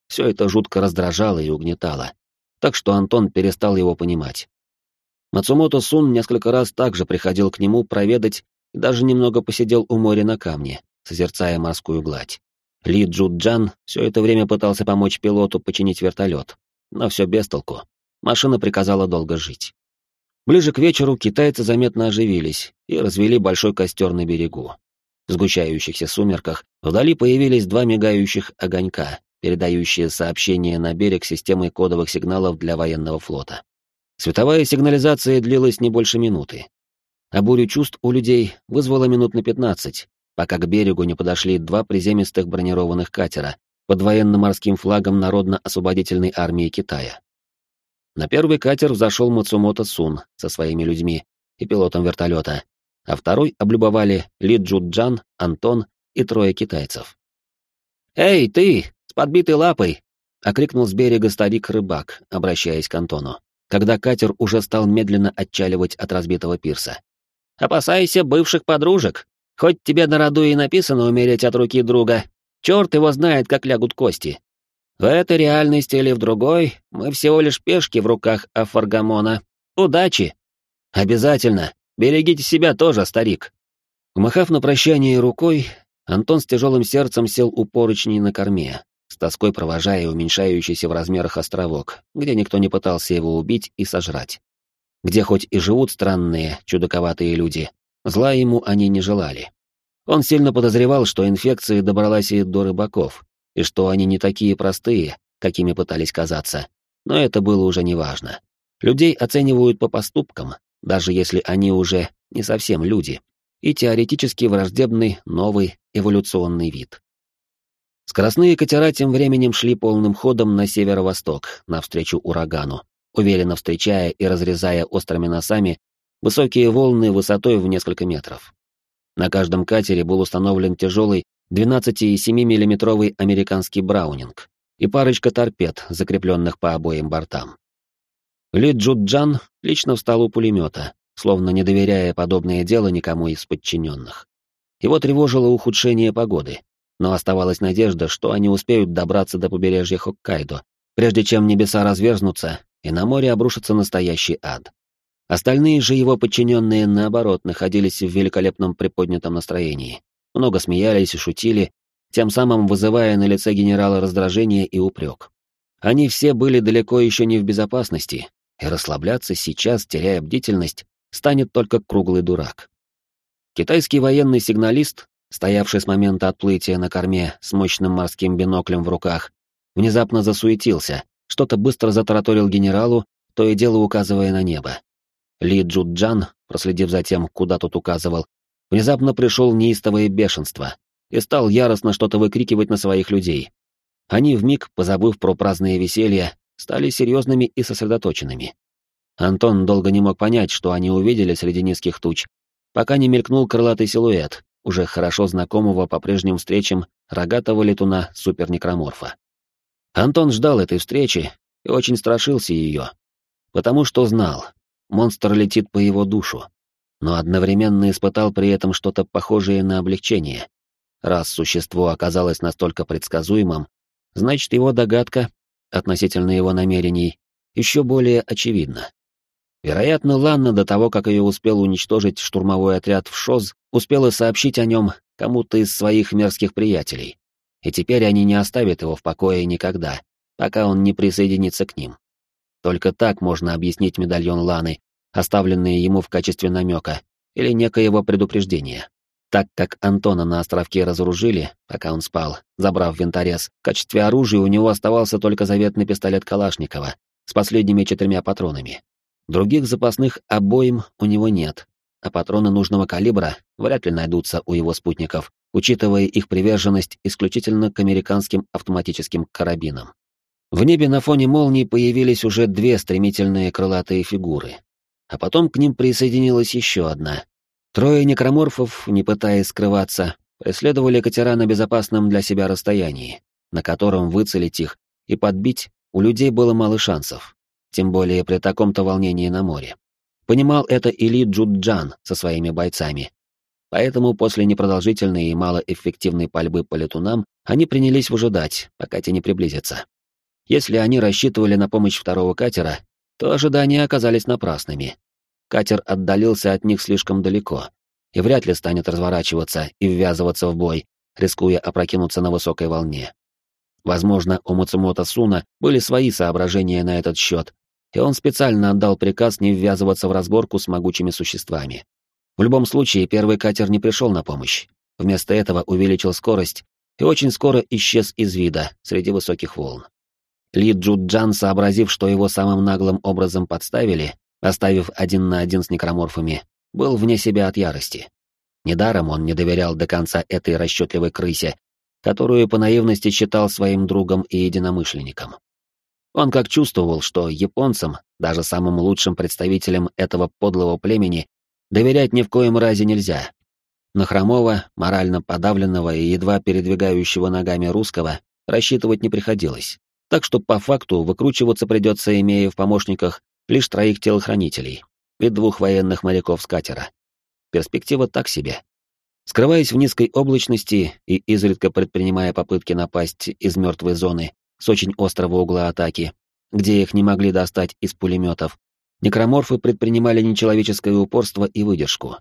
Speaker 1: Все это жутко раздражало и угнетало, так что Антон перестал его понимать. Мацумото Сун несколько раз также приходил к нему проведать даже немного посидел у моря на камне, созерцая морскую гладь. Ли Джуджан все это время пытался помочь пилоту починить вертолет, но все без толку. Машина приказала долго жить. Ближе к вечеру китайцы заметно оживились и развели большой костер на берегу. В сгущающихся сумерках вдали появились два мигающих огонька, передающие сообщения на берег системой кодовых сигналов для военного флота. Световая сигнализация длилась не больше минуты. А бурю чувств у людей вызвала минут на 15, пока к берегу не подошли два приземистых бронированных катера под военно-морским флагом Народно-освободительной армии Китая. На первый катер взошел Мацумото Сун со своими людьми и пилотом вертолета, а второй облюбовали Ли Джуджан, Антон и трое китайцев.
Speaker 2: «Эй, ты!» подбитой лапой!» — окрикнул с берега старик-рыбак, обращаясь к Антону, когда катер уже стал медленно отчаливать от разбитого пирса. «Опасайся бывших подружек. Хоть тебе на роду и написано умереть от руки друга, черт его знает, как лягут кости. В этой реальности или в другой мы всего лишь пешки в руках Афаргамона. Удачи! Обязательно! Берегите себя тоже, старик!»
Speaker 1: Умахав на прощание рукой, Антон с тяжелым сердцем сел у поручней на корме, с тоской провожая уменьшающийся в размерах островок, где никто не пытался его убить и сожрать. Где хоть и живут странные, чудаковатые люди, зла ему они не желали. Он сильно подозревал, что инфекция добралась и до рыбаков, и что они не такие простые, какими пытались казаться, но это было уже неважно. Людей оценивают по поступкам, даже если они уже не совсем люди, и теоретически враждебный новый эволюционный вид. Скоростные катера тем временем шли полным ходом на северо-восток, навстречу урагану, уверенно встречая и разрезая острыми носами высокие волны высотой в несколько метров. На каждом катере был установлен тяжелый 12,7 миллиметровый американский браунинг и парочка торпед, закрепленных по обоим бортам. Ли Джуджан лично встал у пулемета, словно не доверяя подобное дело никому из подчиненных. Его тревожило ухудшение погоды, но оставалась надежда, что они успеют добраться до побережья Хоккайдо, прежде чем небеса разверзнутся и на море обрушится настоящий ад. Остальные же его подчиненные, наоборот, находились в великолепном приподнятом настроении. Много смеялись и шутили, тем самым вызывая на лице генерала раздражение и упрек. Они все были далеко еще не в безопасности, и расслабляться сейчас, теряя бдительность, станет только круглый дурак. Китайский военный сигналист, стоявший с момента отплытия на корме с мощным морским биноклем в руках, внезапно засуетился, что-то быстро затараторил генералу, то и дело указывая на небо. Ли Джуджан, проследив за тем, куда тот указывал, внезапно пришел неистовое бешенство и стал яростно что-то выкрикивать на своих людей. Они вмиг, позабыв про праздное веселье, стали серьезными и сосредоточенными. Антон долго не мог понять, что они увидели среди низких туч, пока не мелькнул крылатый силуэт, уже хорошо знакомого по прежним встречам рогатого летуна супернекроморфа. Антон ждал этой встречи и очень страшился ее, потому что знал, монстр летит по его душу, но одновременно испытал при этом что-то похожее на облегчение. Раз существо оказалось настолько предсказуемым, значит его догадка относительно его намерений еще более очевидна. Вероятно, Ланна до того, как ее успел уничтожить штурмовой отряд в ШОЗ, успела сообщить о нем кому-то из своих мерзких приятелей. И теперь они не оставят его в покое никогда, пока он не присоединится к ним. Только так можно объяснить медальон Ланы, оставленный ему в качестве намека или некоего предупреждения. Так как Антона на островке разоружили, пока он спал, забрав винторез, в качестве оружия у него оставался только заветный пистолет Калашникова с последними четырьмя патронами. Других запасных обоим у него нет, а патроны нужного калибра вряд ли найдутся у его спутников, учитывая их приверженность исключительно к американским автоматическим карабинам. В небе на фоне молний появились уже две стремительные крылатые фигуры, а потом к ним присоединилась еще одна. Трое некроморфов, не пытаясь скрываться, преследовали катера на безопасном для себя расстоянии, на котором выцелить их и подбить у людей было мало шансов тем более при таком-то волнении на море. Понимал это и Ли Джуджан со своими бойцами. Поэтому после непродолжительной и малоэффективной пальбы по летунам они принялись выжидать, пока те не приблизятся. Если они рассчитывали на помощь второго катера, то ожидания оказались напрасными. Катер отдалился от них слишком далеко и вряд ли станет разворачиваться и ввязываться в бой, рискуя опрокинуться на высокой волне. Возможно, у Муцумото Суна были свои соображения на этот счет, и он специально отдал приказ не ввязываться в разборку с могучими существами. В любом случае, первый катер не пришел на помощь. Вместо этого увеличил скорость и очень скоро исчез из вида среди высоких волн. Ли Джуджан, сообразив, что его самым наглым образом подставили, оставив один на один с некроморфами, был вне себя от ярости. Недаром он не доверял до конца этой расчетливой крысе, которую по наивности считал своим другом и единомышленником. Он как чувствовал, что японцам, даже самым лучшим представителям этого подлого племени, доверять ни в коем разе нельзя. На хромого, морально подавленного и едва передвигающего ногами русского рассчитывать не приходилось. Так что по факту выкручиваться придется, имея в помощниках лишь троих телохранителей и двух военных моряков с катера. Перспектива так себе. Скрываясь в низкой облачности и изредка предпринимая попытки напасть из мертвой зоны, с очень острого угла атаки, где их не могли достать из пулеметов, некроморфы предпринимали нечеловеческое упорство и выдержку.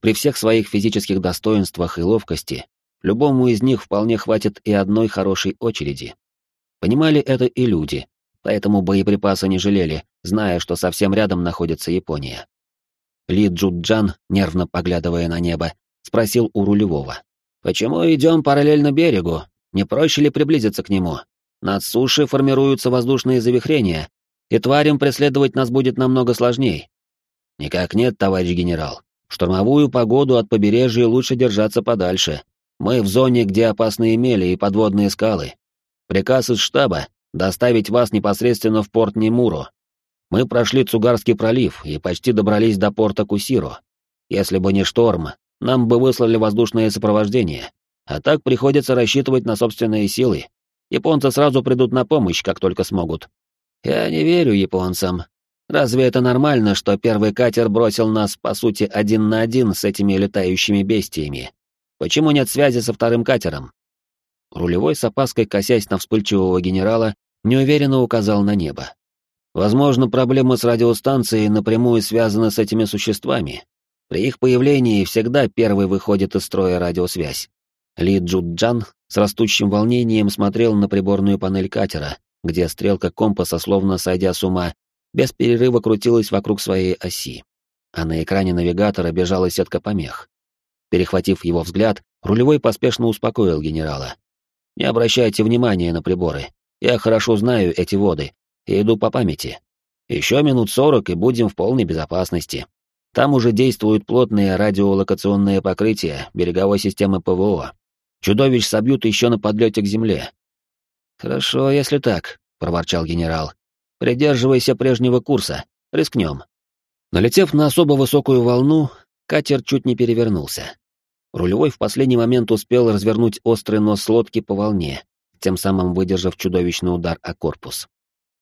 Speaker 1: При всех своих физических достоинствах и ловкости, любому из них вполне хватит и одной хорошей очереди. Понимали это и люди, поэтому боеприпасы не жалели, зная, что совсем рядом находится Япония. Ли Джуджан, нервно поглядывая на небо, спросил у рулевого. «Почему идем параллельно берегу? Не проще ли приблизиться к нему?»
Speaker 2: Над сушей формируются воздушные завихрения, и тварям преследовать нас будет намного сложней. Никак нет, товарищ генерал. В штормовую погоду от побережья лучше держаться подальше. Мы в зоне, где опасные мели и подводные скалы. Приказ из штаба — доставить вас непосредственно в порт Немуру. Мы прошли Цугарский пролив и почти добрались до порта Кусиро. Если бы не шторм, нам бы выслали воздушное сопровождение. А так приходится рассчитывать на собственные силы. Японцы сразу придут на помощь, как только смогут. Я не верю японцам. Разве это нормально, что первый катер бросил нас, по сути, один на один с этими летающими бестиями? Почему нет связи со вторым катером? Рулевой с опаской, косясь на вспыльчивого генерала, неуверенно указал на небо. Возможно, проблемы с радиостанцией напрямую связаны с этими существами. При их появлении всегда первый выходит из строя радиосвязь. Ли Джуджан с растущим волнением смотрел на приборную панель катера, где стрелка компаса, словно сойдя с ума, без перерыва крутилась вокруг своей оси. А на экране навигатора бежала сетка помех. Перехватив его взгляд, рулевой поспешно успокоил генерала. «Не обращайте внимания на приборы. Я хорошо знаю эти воды и иду по памяти. Еще минут сорок и будем в полной безопасности. Там уже действуют плотные радиолокационные покрытия береговой системы ПВО. Чудовищ собьют еще на подлете к земле». «Хорошо, если так», — проворчал генерал. «Придерживайся прежнего курса. Рискнем». Налетев на особо высокую волну, катер чуть не перевернулся. Рулевой в последний момент успел развернуть острый нос лодки по волне, тем самым выдержав чудовищный удар о корпус.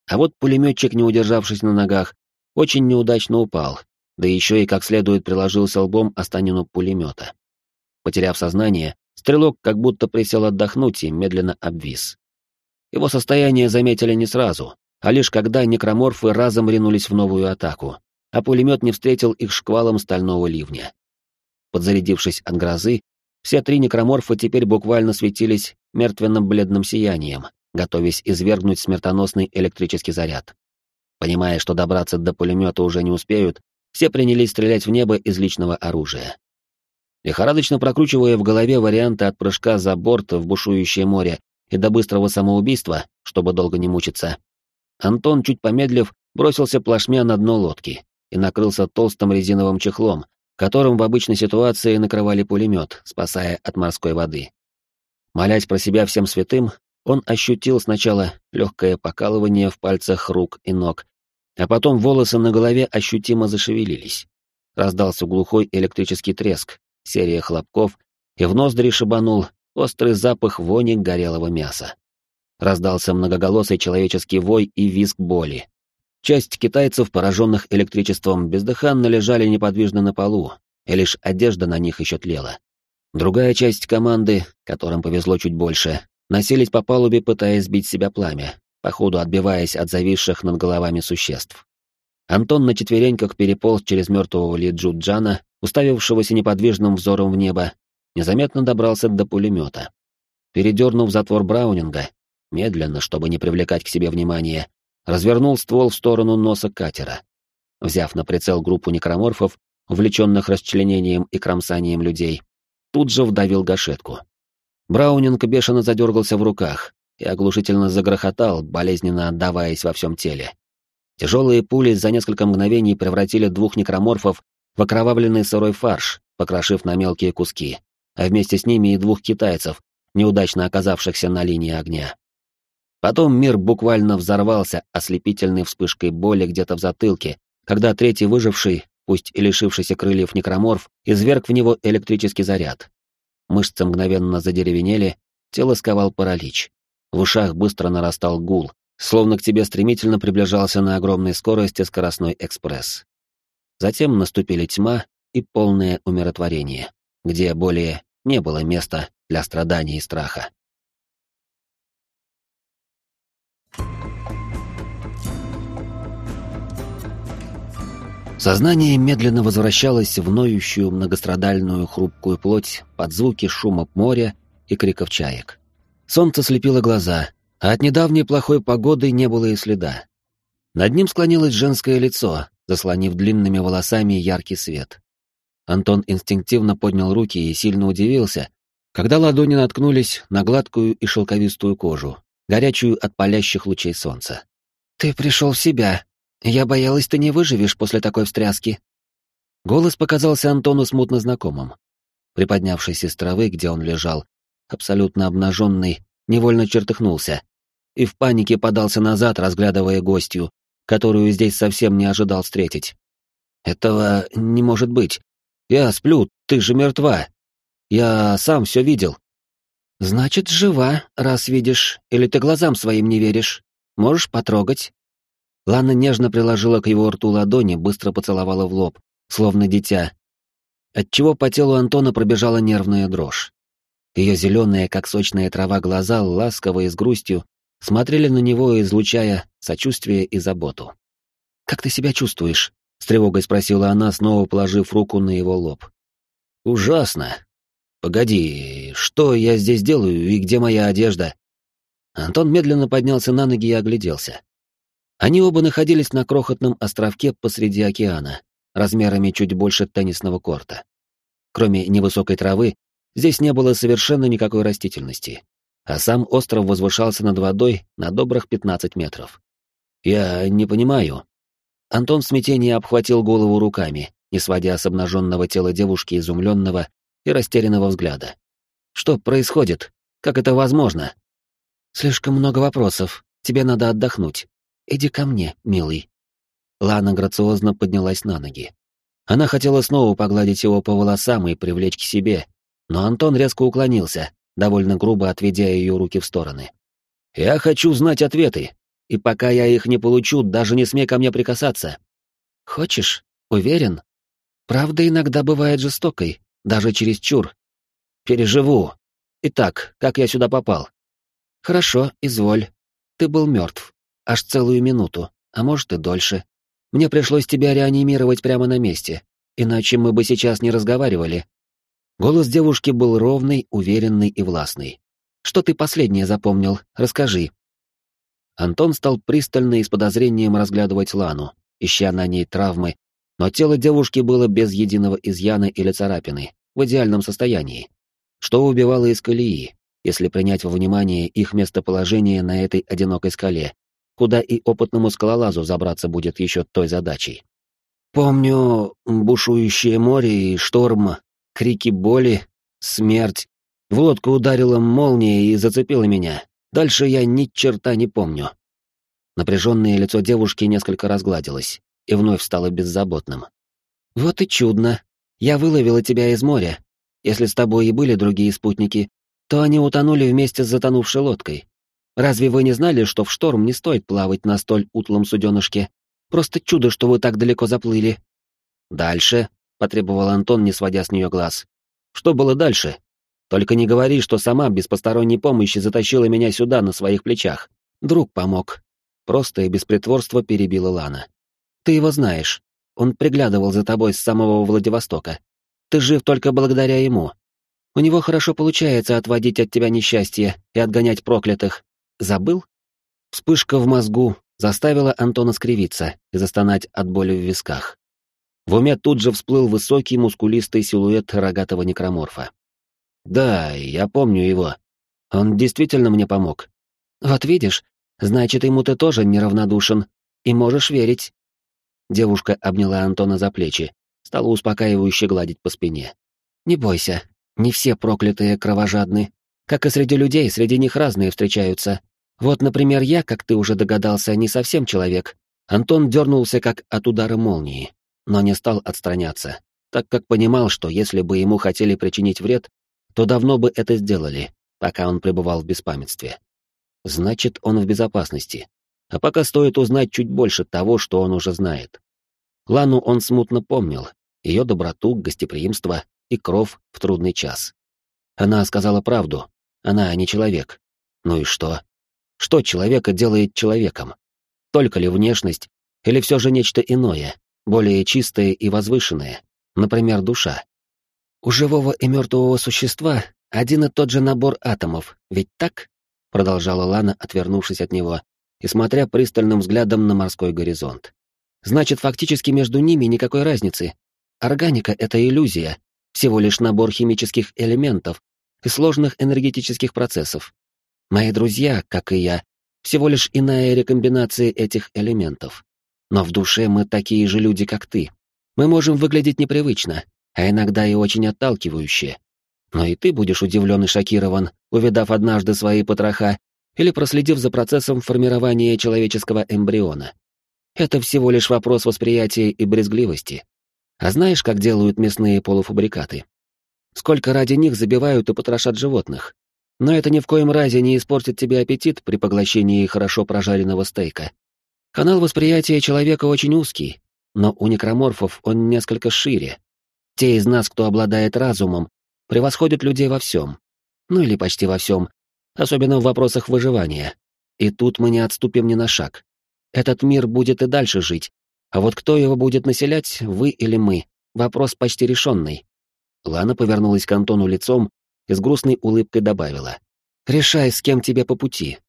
Speaker 2: А вот пулеметчик, не удержавшись на ногах, очень неудачно упал, да еще и как следует приложился лбом о станину пулемета. Потеряв сознание, стрелок как будто присел отдохнуть и медленно обвис. Его состояние заметили не сразу, а лишь когда некроморфы разом ринулись в новую атаку, а пулемет не встретил их шквалом стального ливня. Подзарядившись от грозы, все три некроморфа теперь буквально светились мертвенно-бледным сиянием, готовясь извергнуть смертоносный электрический заряд. Понимая, что добраться до пулемета уже не успеют, все принялись стрелять в небо из личного оружия. Лихорадочно прокручивая в голове варианты от прыжка за борт в бушующее море и до быстрого самоубийства, чтобы долго не мучиться, Антон, чуть помедлив, бросился плашмя на дно лодки и накрылся толстым резиновым чехлом, которым в обычной ситуации накрывали пулемет, спасая от морской воды. Молясь про себя всем святым, он ощутил сначала легкое покалывание в пальцах рук и ног, а потом волосы на голове ощутимо зашевелились. Раздался глухой электрический треск, серия хлопков, и в ноздри шибанул острый запах вони горелого мяса. Раздался многоголосый человеческий вой и визг боли, Часть китайцев, пораженных электричеством, бездыханно лежали неподвижно на полу, и лишь одежда на них еще тлела. Другая часть команды, которым повезло чуть больше, носились по палубе, пытаясь сбить себя пламя, походу отбиваясь от зависших над головами существ. Антон на четвереньках переполз через мертвого Ли Джуджана, уставившегося неподвижным взором в небо, незаметно добрался до пулемета. Передернув затвор Браунинга, медленно, чтобы не привлекать к себе внимания, развернул ствол в сторону носа катера. Взяв на прицел группу некроморфов, увлеченных расчленением и кромсанием людей, тут же вдавил гашетку. Браунинг бешено задергался в руках и оглушительно загрохотал, болезненно отдаваясь во всем теле. Тяжелые пули за несколько мгновений превратили двух некроморфов в окровавленный сырой фарш, покрошив на мелкие куски, а вместе с ними и двух китайцев, неудачно оказавшихся на линии огня. Потом мир буквально взорвался ослепительной вспышкой боли где-то в затылке, когда третий выживший, пусть и лишившийся крыльев некроморф, изверг в него электрический заряд. Мышцы мгновенно задеревенели, тело сковал паралич. В ушах быстро нарастал гул, словно к тебе стремительно приближался на огромной скорости скоростной экспресс. Затем наступили тьма и полное умиротворение, где более не было места для страданий и страха. Сознание медленно возвращалось в ноющую многострадальную хрупкую плоть под звуки шума моря и криков чаек. Солнце слепило глаза, а от недавней плохой погоды не было и следа. Над ним склонилось женское лицо, заслонив длинными волосами яркий свет. Антон инстинктивно поднял руки и сильно удивился, когда ладони наткнулись на гладкую и шелковистую кожу,
Speaker 1: горячую от палящих лучей солнца.
Speaker 2: «Ты пришел в себя. Я боялась, ты не выживешь после такой встряски».
Speaker 1: Голос показался Антону смутно знакомым. Приподнявшись из травы, где он лежал, абсолютно обнаженный, невольно чертыхнулся и в панике подался назад, разглядывая гостью, которую здесь совсем не ожидал встретить. «Этого не может быть. Я сплю, ты же мертва. Я сам все видел».
Speaker 2: «Значит, жива, раз видишь, или ты глазам своим не веришь. Можешь потрогать?»
Speaker 1: Лана нежно приложила к его рту ладони, быстро поцеловала в лоб, словно дитя. Отчего по телу Антона пробежала нервная дрожь. Ее зеленые, как сочная трава, глаза ласково и с грустью смотрели на него, излучая сочувствие и заботу. «Как ты себя чувствуешь?» — с тревогой спросила она, снова положив руку на его лоб. «Ужасно. «Погоди, что я здесь делаю и где моя одежда?» Антон медленно поднялся на ноги и огляделся. Они оба находились на крохотном островке посреди океана, размерами чуть больше теннисного корта. Кроме невысокой травы, здесь не было совершенно никакой растительности, а сам остров возвышался над водой на добрых 15 метров. «Я не понимаю». Антон в смятении обхватил голову руками, не сводя с обнаженного тела девушки изумленного и растерянного взгляда. «Что происходит? Как это возможно?»
Speaker 2: «Слишком много вопросов. Тебе надо отдохнуть. Иди ко мне, милый».
Speaker 1: Лана грациозно поднялась на ноги. Она хотела снова погладить его по волосам и привлечь к себе, но Антон резко уклонился, довольно грубо отведя ее руки в стороны. «Я хочу знать ответы, и пока я их не получу, даже не смей ко мне прикасаться».
Speaker 2: «Хочешь? Уверен? Правда иногда бывает жестокой, даже чересчур. Переживу. Итак, как я сюда попал? Хорошо, изволь. Ты был мертв. Аж целую минуту, а может и дольше. Мне пришлось тебя реанимировать прямо на месте, иначе мы бы сейчас не разговаривали. Голос девушки был ровный, уверенный и властный. Что ты последнее запомнил? Расскажи.
Speaker 1: Антон стал пристально и с подозрением разглядывать Лану, ища на ней травмы но тело девушки было без единого изъяна или царапины, в идеальном состоянии. Что убивало из колеи, если принять во внимание их местоположение на этой одинокой скале, куда и опытному скалолазу забраться будет еще той задачей. Помню бушующее море и шторм, крики боли, смерть. В лодку ударила молния и зацепила меня. Дальше я ни черта не помню. Напряженное лицо девушки несколько разгладилось и вновь стало беззаботным. «Вот и чудно. Я выловила тебя из моря. Если с тобой и были другие спутники, то они утонули вместе с затонувшей лодкой. Разве вы не знали, что в шторм не стоит плавать на столь утлом суденышке? Просто чудо, что вы так далеко заплыли». «Дальше», — потребовал Антон, не сводя с нее глаз. «Что было дальше? Только не говори, что сама без посторонней помощи затащила меня сюда на своих плечах. Друг помог». Просто и без притворства перебила Лана. Ты его знаешь. Он приглядывал за тобой с самого Владивостока. Ты жив только благодаря ему. У него хорошо получается отводить от тебя несчастье и отгонять проклятых. Забыл? Вспышка в мозгу заставила Антона скривиться и застонать от боли в висках. В уме тут же всплыл высокий мускулистый силуэт рогатого некроморфа. Да, я помню его. Он действительно мне помог. Вот видишь, значит, ему ты тоже неравнодушен и можешь верить. Девушка обняла Антона за плечи, стала успокаивающе гладить по спине. «Не бойся, не все проклятые кровожадны. Как и среди людей, среди них разные встречаются. Вот, например, я, как ты уже догадался, не совсем человек». Антон дернулся как от удара молнии, но не стал отстраняться, так как понимал, что если бы ему хотели причинить вред, то давно бы это сделали, пока он пребывал в беспамятстве. Значит, он в безопасности. А пока стоит узнать чуть больше того, что он уже знает. Лану он смутно помнил, ее доброту, гостеприимство и кров в трудный час. Она сказала правду, она не человек. Ну и что? Что человека делает человеком? Только ли внешность, или все же нечто иное, более чистое и возвышенное, например, душа? У живого и мертвого существа один и тот же набор атомов, ведь так? Продолжала Лана, отвернувшись от него и смотря пристальным взглядом на морской горизонт. Значит, фактически между ними никакой разницы. Органика — это иллюзия, всего лишь набор химических элементов и сложных энергетических процессов.
Speaker 2: Мои друзья, как и я, всего лишь иная рекомбинация этих элементов. Но в душе мы такие же люди, как ты. Мы можем выглядеть непривычно, а иногда и очень отталкивающе. Но и ты будешь удивлен и шокирован, увидав однажды свои потроха или проследив за процессом формирования человеческого эмбриона. Это всего лишь вопрос восприятия и брезгливости. А знаешь, как делают мясные полуфабрикаты? Сколько ради них забивают и потрошат животных. Но это ни в коем разе не испортит тебе аппетит при поглощении хорошо прожаренного стейка. Канал восприятия человека очень узкий, но у некроморфов он несколько шире. Те из нас, кто обладает разумом, превосходят людей во всем. Ну или почти во всем, особенно в вопросах выживания. И тут мы не отступим ни на шаг. Этот мир будет и дальше жить, а вот кто его будет населять, вы или мы, вопрос почти решенный. Лана повернулась к Антону лицом и с грустной улыбкой добавила. «Решай, с кем тебе по пути.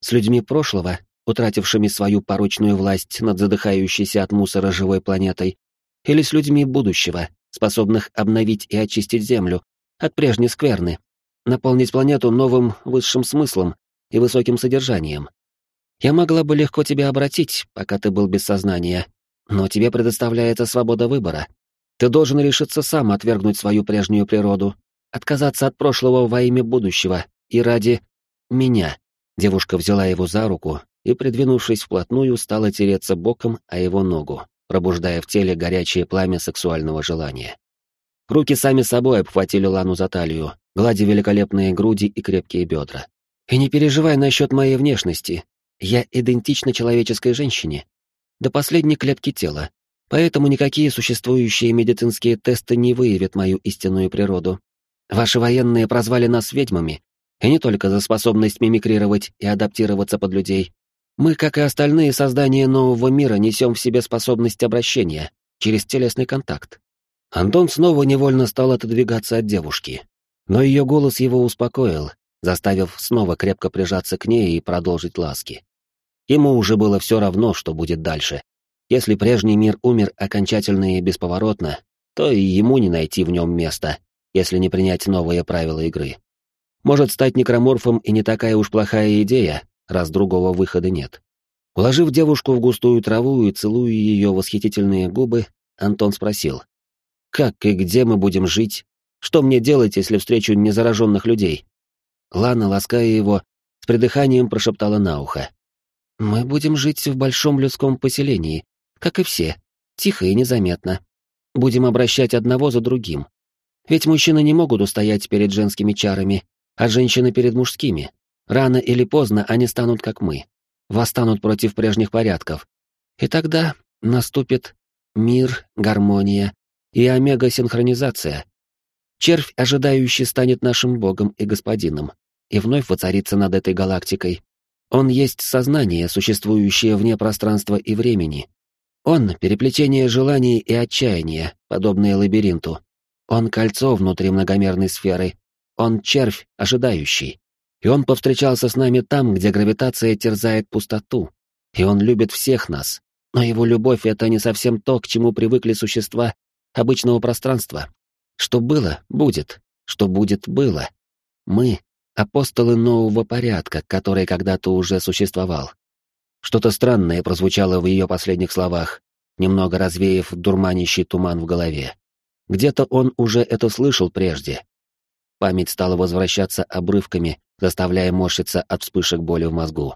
Speaker 2: С людьми прошлого, утратившими свою порочную власть над задыхающейся от мусора живой планетой, или с людьми будущего, способных обновить и очистить Землю от прежней скверны, наполнить планету новым высшим смыслом и высоким содержанием. Я могла бы легко тебя обратить, пока ты был без сознания, но тебе предоставляется свобода выбора. Ты должен решиться сам отвергнуть свою прежнюю природу, отказаться от прошлого во имя будущего и ради меня. Девушка взяла его за руку и, придвинувшись вплотную, стала тереться боком о его ногу, пробуждая в теле горячее пламя сексуального желания. Руки сами собой обхватили Лану за талию, гладя великолепные груди и крепкие бедра. «И не переживай насчет моей внешности. Я идентична человеческой женщине. До последней клетки тела. Поэтому никакие существующие медицинские тесты не выявят мою истинную природу. Ваши военные прозвали нас ведьмами, и не только за способность мимикрировать и адаптироваться под людей. Мы, как и остальные создания нового мира, несем в себе способность обращения через телесный контакт. Антон снова невольно стал отодвигаться от девушки, но ее голос его успокоил, заставив снова крепко прижаться к ней и продолжить ласки. Ему уже было все равно, что будет дальше. Если прежний мир умер окончательно и бесповоротно, то и ему не найти в нем места, если не принять новые правила игры. Может стать некроморфом и не такая уж плохая идея, раз другого выхода нет. Уложив девушку в густую траву и целуя ее восхитительные губы, Антон спросил, «Как и где мы будем жить? Что мне делать, если встречу незараженных людей?» Лана, лаская его, с придыханием прошептала на ухо. «Мы будем жить в большом людском поселении, как и все, тихо и незаметно. Будем обращать одного за другим. Ведь мужчины не могут устоять перед женскими чарами, а женщины перед мужскими. Рано или поздно они станут как мы, восстанут против прежних порядков. И тогда наступит мир, гармония и омега-синхронизация. Червь, ожидающий, станет нашим богом и господином, и вновь воцарится над этой галактикой. Он есть сознание, существующее вне пространства и времени. Он — переплетение желаний и отчаяния, подобное лабиринту. Он — кольцо внутри многомерной сферы. Он — червь, ожидающий. И он повстречался с нами там, где гравитация терзает пустоту. И он любит всех нас. Но его любовь — это не совсем то, к чему привыкли существа обычного пространства. Что было — будет. Что будет — было. Мы — апостолы нового порядка, который когда-то уже существовал. Что-то странное прозвучало в ее последних словах, немного развеяв дурманящий туман в голове. Где-то он уже это слышал прежде. Память стала возвращаться обрывками, заставляя морщиться от вспышек боли в мозгу.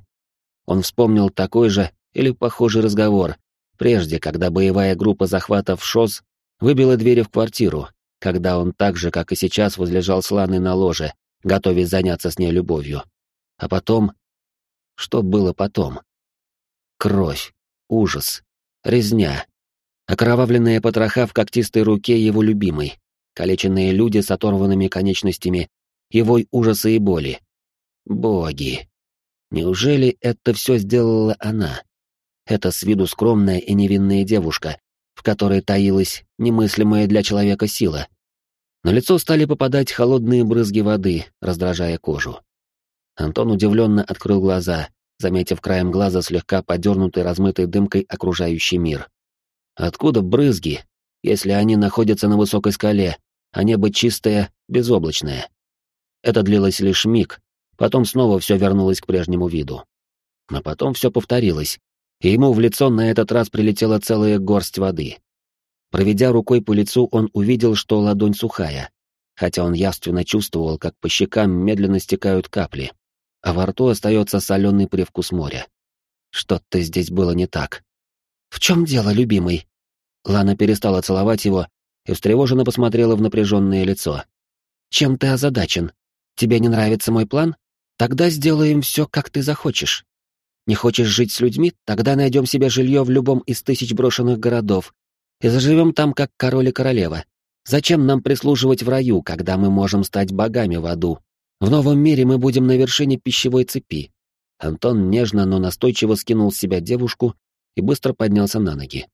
Speaker 2: Он вспомнил такой же или похожий разговор, прежде, когда боевая группа захватов ШОС выбила двери в квартиру, когда он так же, как и сейчас, возлежал с Ланой на ложе, готовясь заняться с ней любовью. А потом... Что было потом? Кровь, ужас, резня, окровавленные потроха в когтистой руке его любимой, калеченные люди с оторванными конечностями, его ужаса и боли. Боги! Неужели это все сделала она? Это с виду скромная и невинная девушка, в которой таилась немыслимая для человека сила. На лицо стали попадать холодные брызги воды, раздражая кожу. Антон удивленно открыл глаза, заметив краем глаза слегка подернутый размытой дымкой окружающий мир. Откуда брызги, если они находятся на высокой скале, а небо чистое, безоблачное? Это длилось лишь миг,
Speaker 1: Потом снова все вернулось к прежнему виду. Но потом все повторилось, и ему в лицо на этот раз прилетела целая горсть воды. Проведя рукой по лицу, он увидел, что ладонь сухая, хотя он явственно чувствовал, как по щекам медленно стекают капли, а во рту остается соленый привкус моря. Что-то здесь было не так. «В чем дело, любимый?» Лана перестала целовать его и встревоженно посмотрела в напряженное лицо. «Чем ты озадачен? Тебе не нравится мой план? Тогда сделаем все, как ты захочешь. Не хочешь жить с людьми? Тогда найдем себе жилье в любом из тысяч брошенных городов и заживем там, как король и королева. Зачем нам прислуживать в раю, когда мы можем стать богами в аду? В новом мире мы будем на вершине пищевой цепи». Антон нежно, но настойчиво скинул с себя девушку и быстро поднялся на ноги.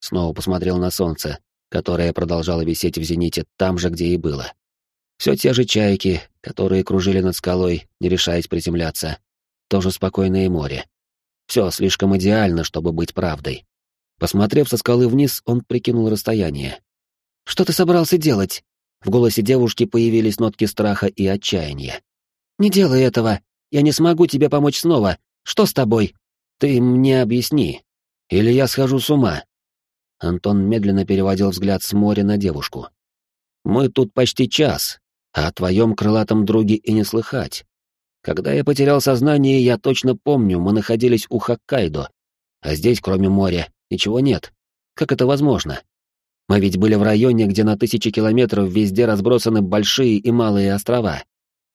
Speaker 1: Снова посмотрел на солнце, которое продолжало висеть в зените там же, где и было. Все те же чайки, которые кружили над скалой, не решаясь приземляться. Тоже спокойное море. Все слишком идеально, чтобы быть правдой. Посмотрев со скалы вниз, он прикинул расстояние. «Что ты собрался делать?» В голосе девушки появились нотки страха и отчаяния. «Не делай этого. Я не смогу тебе помочь снова. Что с тобой?» «Ты мне объясни. Или я схожу с ума?» Антон медленно переводил взгляд с моря на девушку. «Мы тут почти час, а о твоем крылатом друге и не слыхать. Когда я потерял сознание, я точно помню, мы находились у Хоккайдо, а здесь, кроме моря, ничего нет. Как это возможно? Мы ведь были в районе, где на тысячи километров везде разбросаны большие и малые острова.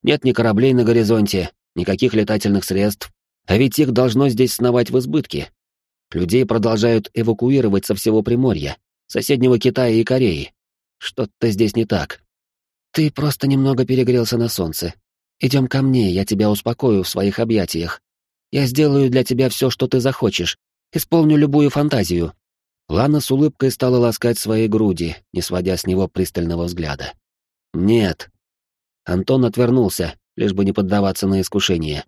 Speaker 1: Нет ни кораблей на горизонте, никаких летательных средств, а ведь их должно здесь сновать в избытке, Людей продолжают эвакуировать со всего Приморья, соседнего Китая и Кореи. Что-то здесь не так. Ты просто немного перегрелся на солнце. Идем ко мне, я тебя успокою в своих объятиях. Я сделаю для тебя все, что ты захочешь. Исполню любую фантазию. Лана с улыбкой стала ласкать свои груди, не сводя с него пристального взгляда. Нет. Антон отвернулся, лишь бы не поддаваться на искушение.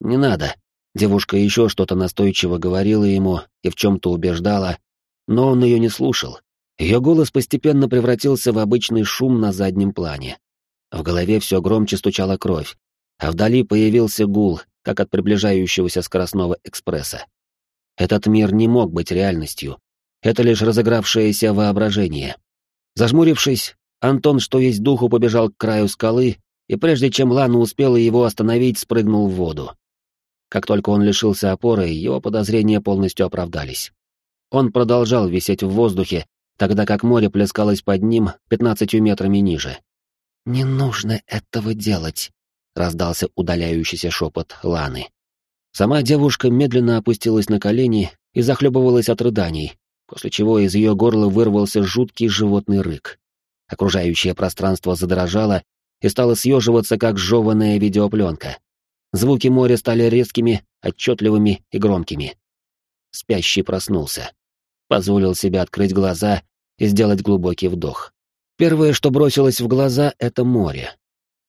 Speaker 1: Не надо. Девушка еще что-то настойчиво говорила ему и в чем-то убеждала, но он ее не слушал. Ее голос постепенно превратился в обычный шум на заднем плане. В голове все громче стучала кровь, а вдали появился гул, как от приближающегося скоростного экспресса. Этот мир не мог быть реальностью. Это лишь разыгравшееся воображение. Зажмурившись, Антон, что есть духу, побежал к краю скалы, и прежде чем Лана успела его остановить, спрыгнул в воду. Как только он лишился опоры, его подозрения полностью оправдались. Он продолжал висеть в воздухе, тогда как море плескалось под ним пятнадцатью метрами ниже. «Не нужно этого делать», — раздался удаляющийся шепот Ланы. Сама девушка медленно опустилась на колени и захлебывалась от рыданий, после чего из ее горла вырвался жуткий животный рык. Окружающее пространство задрожало и стало съеживаться, как жеванная видеопленка. Звуки моря стали резкими, отчетливыми и громкими. Спящий проснулся. Позволил себе открыть глаза и сделать глубокий вдох. Первое, что бросилось в глаза, — это море.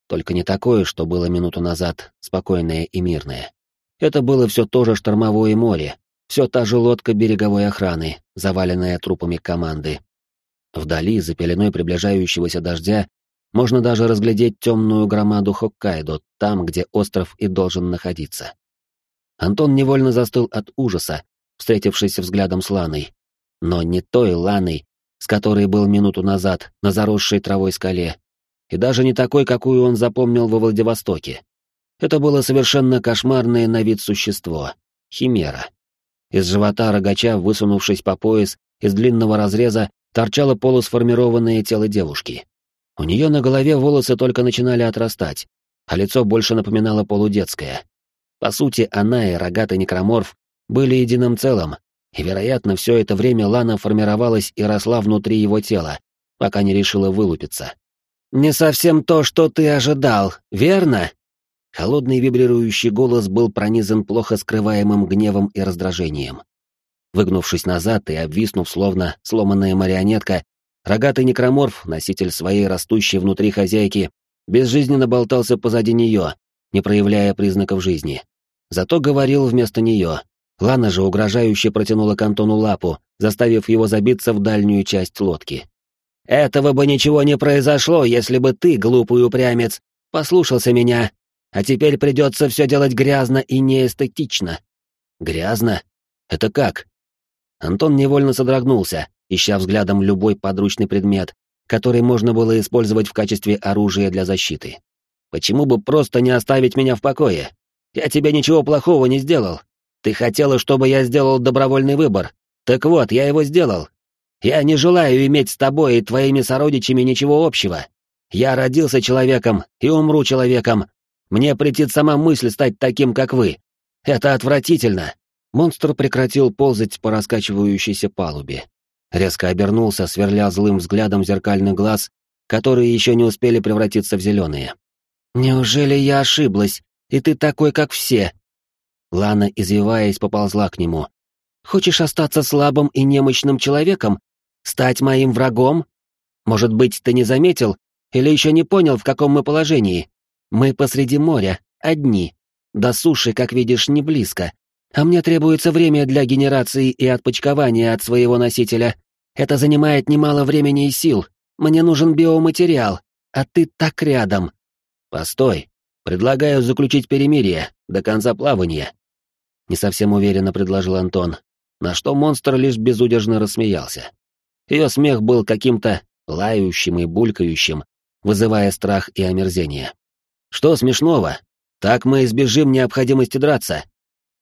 Speaker 1: Только не такое, что было минуту назад, спокойное и мирное. Это было все то же штормовое море, все та же лодка береговой охраны, заваленная трупами команды. Вдали, за пеленой приближающегося дождя, можно даже разглядеть темную громаду Хоккайдо, там, где остров и должен находиться. Антон невольно застыл от ужаса, встретившись взглядом с Ланой. Но не той Ланой, с которой был минуту назад на заросшей травой скале, и даже не такой, какую он запомнил во Владивостоке. Это было совершенно кошмарное на вид существо — химера. Из живота рогача, высунувшись по пояс, из длинного разреза торчало полусформированное тело девушки. У нее на голове волосы только начинали отрастать, а лицо больше напоминало полудетское. По сути, она и рогатый некроморф были единым целым, и, вероятно, все это время Лана формировалась и росла внутри его тела, пока не решила вылупиться. «Не совсем то, что ты ожидал, верно?» Холодный вибрирующий голос был пронизан плохо скрываемым гневом и раздражением. Выгнувшись назад и обвиснув, словно сломанная марионетка, Рогатый некроморф, носитель своей растущей внутри хозяйки, безжизненно болтался позади нее, не проявляя признаков жизни. Зато говорил вместо нее. Лана же угрожающе протянула к Антону лапу, заставив его забиться в дальнюю часть лодки. «Этого бы ничего не произошло, если бы ты, глупый упрямец, послушался меня.
Speaker 2: а теперь придется все делать грязно и неэстетично».
Speaker 1: «Грязно? Это как?» Антон невольно содрогнулся, ища взглядом любой подручный предмет, который можно было использовать в качестве оружия для защиты. «Почему бы просто не оставить меня в покое? Я тебе ничего плохого не сделал. Ты хотела, чтобы я сделал добровольный выбор. Так вот, я его сделал. Я не желаю иметь с тобой и твоими сородичами ничего общего. Я родился человеком и умру человеком. Мне претит сама мысль стать таким, как вы. Это отвратительно. Монстр прекратил ползать по раскачивающейся палубе. Резко обернулся, сверля злым взглядом зеркальный глаз, которые еще не успели превратиться в зеленые.
Speaker 2: «Неужели я ошиблась, и ты такой, как все?»
Speaker 1: Лана, извиваясь, поползла к нему.
Speaker 2: «Хочешь остаться слабым и немощным человеком? Стать моим врагом? Может быть, ты не заметил или еще не понял, в каком мы положении? Мы посреди моря, одни. До суши, как видишь, не близко. А мне требуется время для генерации и отпочкования от своего носителя. Это занимает немало времени и сил. Мне нужен биоматериал, а ты так рядом.
Speaker 1: Постой. Предлагаю заключить перемирие до конца плавания. Не совсем уверенно предложил Антон, на что монстр лишь безудержно рассмеялся. Ее смех был каким-то лающим и булькающим, вызывая страх и омерзение. Что смешного? Так мы избежим необходимости драться.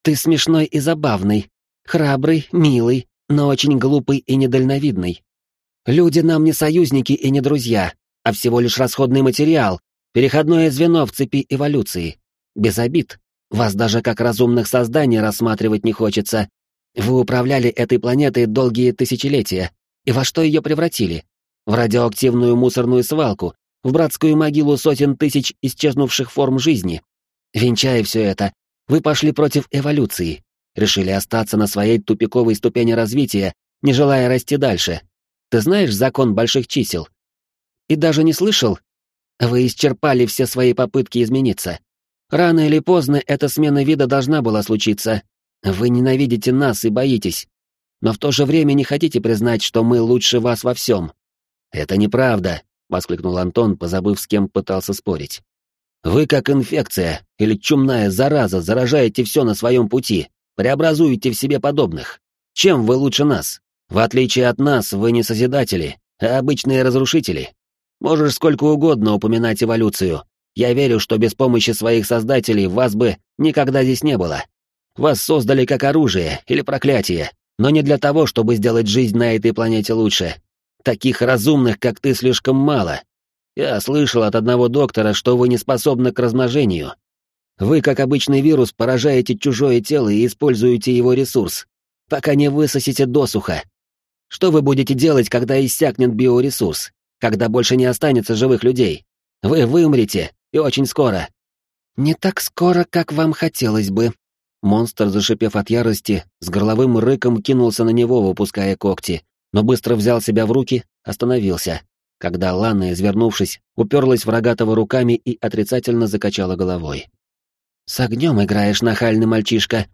Speaker 2: Ты смешной и забавный, храбрый, милый, но очень глупый и недальновидный. Люди нам не союзники и не друзья, а всего лишь расходный материал, переходное звено в цепи эволюции. Без обид. Вас даже как разумных созданий рассматривать не хочется. Вы управляли этой планетой долгие тысячелетия. И во что ее превратили? В радиоактивную мусорную свалку, в братскую могилу сотен тысяч исчезнувших форм жизни. Венчая все это, вы пошли против эволюции, решили остаться на своей тупиковой ступени развития, не желая расти дальше. Ты знаешь закон больших чисел? И даже не слышал? Вы исчерпали все свои попытки измениться. Рано или поздно эта смена вида должна была случиться. Вы ненавидите нас и боитесь. Но в то же время не хотите признать, что мы лучше вас во всем.
Speaker 1: «Это неправда», — воскликнул Антон, позабыв, с кем пытался спорить. Вы, как инфекция или чумная зараза, заражаете все на своем пути, преобразуете в себе подобных. Чем вы лучше нас? В отличие от нас, вы не созидатели, а обычные разрушители. Можешь сколько угодно упоминать эволюцию. Я верю, что без помощи своих создателей вас бы никогда здесь не было. Вас создали как оружие или проклятие, но не для того, чтобы сделать жизнь на этой планете лучше. Таких разумных, как ты, слишком мало, я слышал от одного доктора, что вы не способны к размножению. Вы, как обычный вирус, поражаете чужое тело и используете его ресурс, пока не высосите досуха. Что вы будете делать, когда иссякнет биоресурс, когда больше не останется живых людей? Вы вымрете, и очень скоро.
Speaker 2: Не так скоро, как вам хотелось бы.
Speaker 1: Монстр, зашипев от ярости, с горловым рыком кинулся на него, выпуская когти, но быстро взял себя в руки, остановился когда Лана, извернувшись, уперлась в Рогатого руками и отрицательно закачала головой.
Speaker 2: «С огнем играешь, нахальный мальчишка.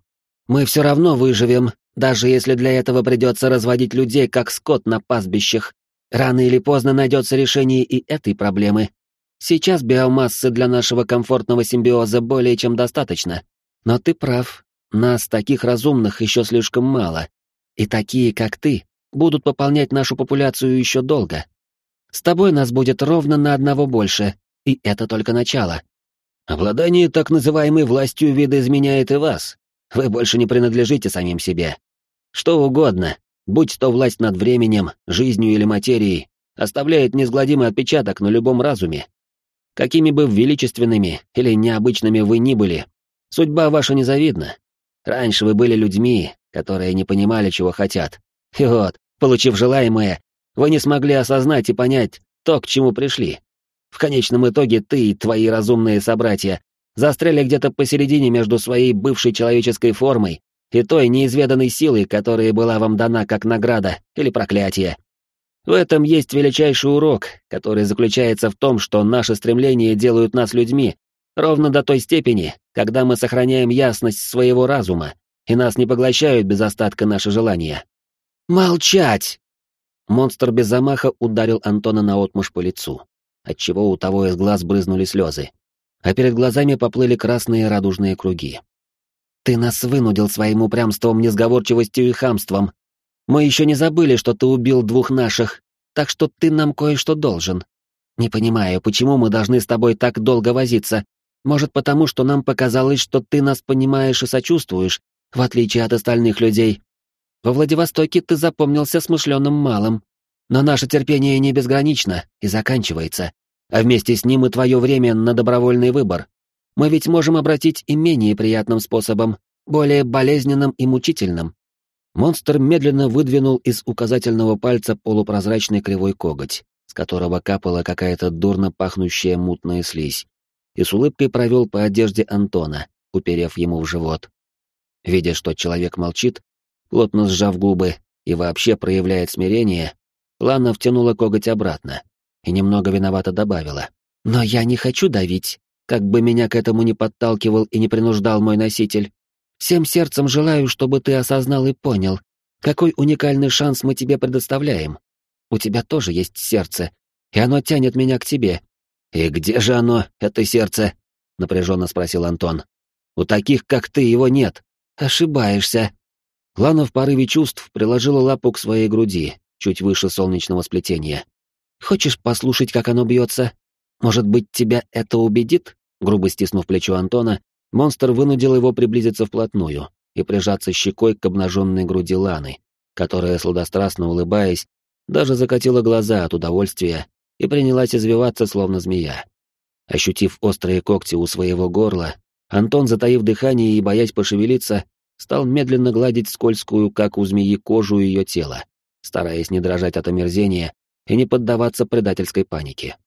Speaker 2: Мы все равно выживем, даже если для этого придется разводить людей, как скот на пастбищах. Рано или поздно найдется решение и этой проблемы. Сейчас биомассы для нашего комфортного симбиоза более чем достаточно. Но ты прав, нас, таких разумных, еще слишком мало. И такие, как ты, будут пополнять нашу популяцию еще долго. С тобой нас будет ровно на одного больше, и это только начало.
Speaker 1: Обладание так называемой властью видоизменяет и вас. Вы больше не принадлежите самим себе. Что угодно, будь то власть над временем, жизнью или материей, оставляет неизгладимый отпечаток на любом разуме. Какими бы величественными или необычными вы ни были, судьба ваша незавидна. Раньше вы были людьми, которые не понимали, чего хотят. И вот, получив желаемое, вы не смогли осознать и понять то, к чему пришли. В конечном итоге ты и твои разумные собратья застряли где-то посередине между своей бывшей человеческой формой и той неизведанной силой, которая была вам дана как награда или проклятие. В этом есть величайший урок, который заключается в том, что наши стремления делают нас людьми ровно до той степени, когда мы сохраняем ясность своего разума, и нас не поглощают без остатка наши желания.
Speaker 2: «Молчать!»
Speaker 1: Монстр без замаха ударил Антона наотмашь по лицу, отчего у того из глаз брызнули слезы. а перед глазами поплыли красные радужные круги. «Ты нас вынудил своим упрямством, несговорчивостью и хамством. Мы еще не забыли, что ты убил двух наших, так что ты нам кое-что должен. Не понимаю, почему мы должны с тобой так долго возиться. Может, потому что нам показалось, что ты нас понимаешь и сочувствуешь, в отличие от остальных людей. Во Владивостоке ты запомнился смышленым малым. Но наше терпение не безгранично и заканчивается. А вместе с ним и твое время на добровольный выбор. Мы ведь можем обратить и менее приятным способом, более болезненным и мучительным. Монстр медленно выдвинул из указательного пальца полупрозрачный кривой коготь, с которого капала какая-то дурно пахнущая мутная слизь, и с улыбкой провел по одежде Антона, уперев ему в живот. Видя, что человек молчит, плотно сжав губы и вообще проявляет смирение, Лана втянула коготь обратно и немного виновато добавила. «Но я не хочу давить, как бы меня к этому не подталкивал и не принуждал мой носитель. Всем сердцем желаю, чтобы ты осознал и понял, какой уникальный шанс мы тебе предоставляем. У тебя тоже есть сердце, и оно тянет меня к тебе». «И где же оно, это сердце?» — напряженно спросил Антон. «У таких, как ты, его нет». «Ошибаешься». Лана в порыве чувств приложила лапу к своей груди, чуть выше солнечного сплетения. «Хочешь послушать, как оно бьется? Может быть, тебя это убедит?» Грубо стиснув плечо Антона, монстр вынудил его приблизиться вплотную и прижаться щекой к обнаженной груди Ланы, которая, сладострастно улыбаясь, даже закатила глаза от удовольствия и принялась извиваться, словно змея. Ощутив острые когти у своего горла, Антон, затаив дыхание и боясь пошевелиться, стал медленно гладить скользкую, как у змеи, кожу ее тела, стараясь не дрожать от омерзения и не поддаваться предательской панике.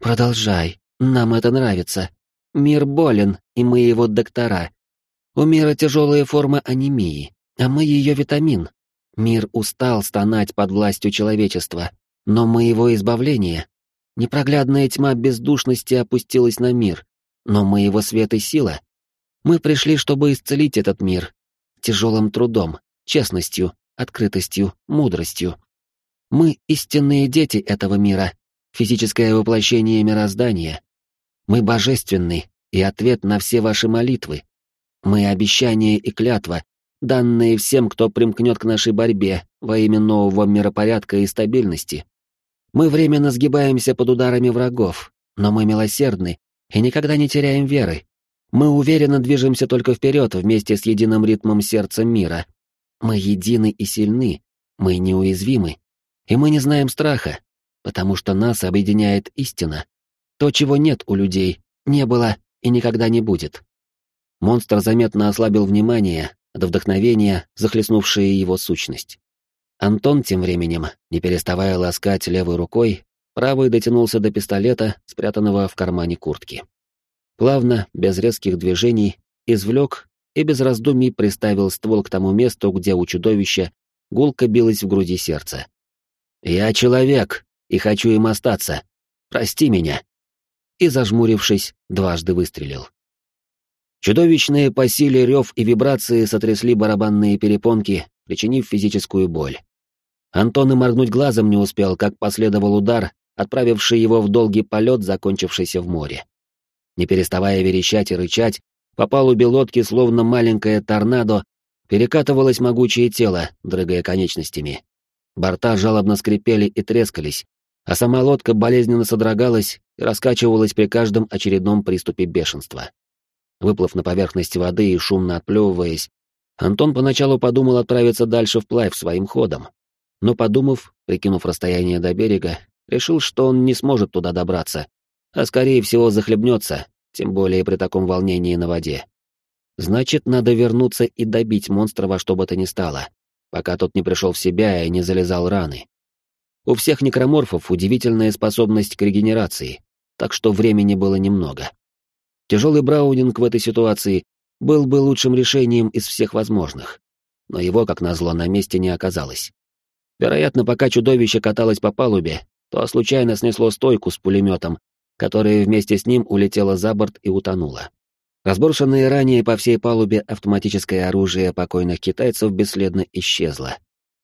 Speaker 1: «Продолжай, нам это нравится. Мир болен, и мы его доктора. У мира тяжелая форма анемии, а мы ее витамин. Мир устал стонать под властью человечества, но мы его избавление. Непроглядная тьма бездушности опустилась на мир, но мы его свет и сила. Мы пришли, чтобы исцелить этот мир. Тяжелым трудом, честностью, открытостью, мудростью. Мы истинные дети этого мира, физическое воплощение мироздания. Мы божественны и ответ на все ваши молитвы. Мы обещание и клятва, данные всем, кто примкнет к нашей борьбе во имя нового миропорядка и стабильности. Мы временно сгибаемся под ударами врагов, но мы милосердны и никогда не теряем веры. Мы уверенно движемся только вперед вместе с единым ритмом сердца мира, мы едины и сильны, мы неуязвимы, и мы не знаем страха, потому что нас объединяет истина. То, чего нет у людей, не было и никогда не будет. Монстр заметно ослабил внимание от вдохновения, захлестнувшее его сущность. Антон тем временем, не переставая ласкать левой рукой, правой дотянулся до пистолета, спрятанного в кармане куртки. Плавно, без резких движений, извлек и без раздумий приставил ствол к тому месту, где у чудовища гулко билось в груди сердце. «Я человек, и хочу им остаться. Прости меня!» И, зажмурившись, дважды выстрелил. Чудовищные по силе рев и вибрации сотрясли барабанные перепонки, причинив физическую боль. Антон и моргнуть глазом не успел, как последовал удар, отправивший его в долгий полет, закончившийся в море. Не переставая верещать и рычать, по палубе лодки, словно маленькое торнадо, перекатывалось могучее тело, дрыгая конечностями. Борта жалобно скрипели и трескались, а сама лодка болезненно содрогалась и раскачивалась при каждом очередном приступе бешенства. Выплыв на поверхность воды и шумно отплевываясь, Антон поначалу подумал отправиться дальше вплавь своим ходом, но подумав, прикинув расстояние до берега, решил, что он не сможет туда добраться, а скорее всего захлебнется, тем более при таком волнении на воде. Значит, надо вернуться и добить монстра во что бы то ни стало, пока тот не пришел в себя и не залезал раны. У всех некроморфов удивительная способность к регенерации, так что времени было немного. Тяжелый браунинг в этой ситуации был бы лучшим решением из всех возможных, но его, как назло, на месте не оказалось. Вероятно, пока чудовище каталось по палубе, то случайно снесло стойку с пулеметом которая вместе с ним улетела за борт и утонула. Разброшенное ранее по всей палубе автоматическое оружие покойных китайцев бесследно исчезло.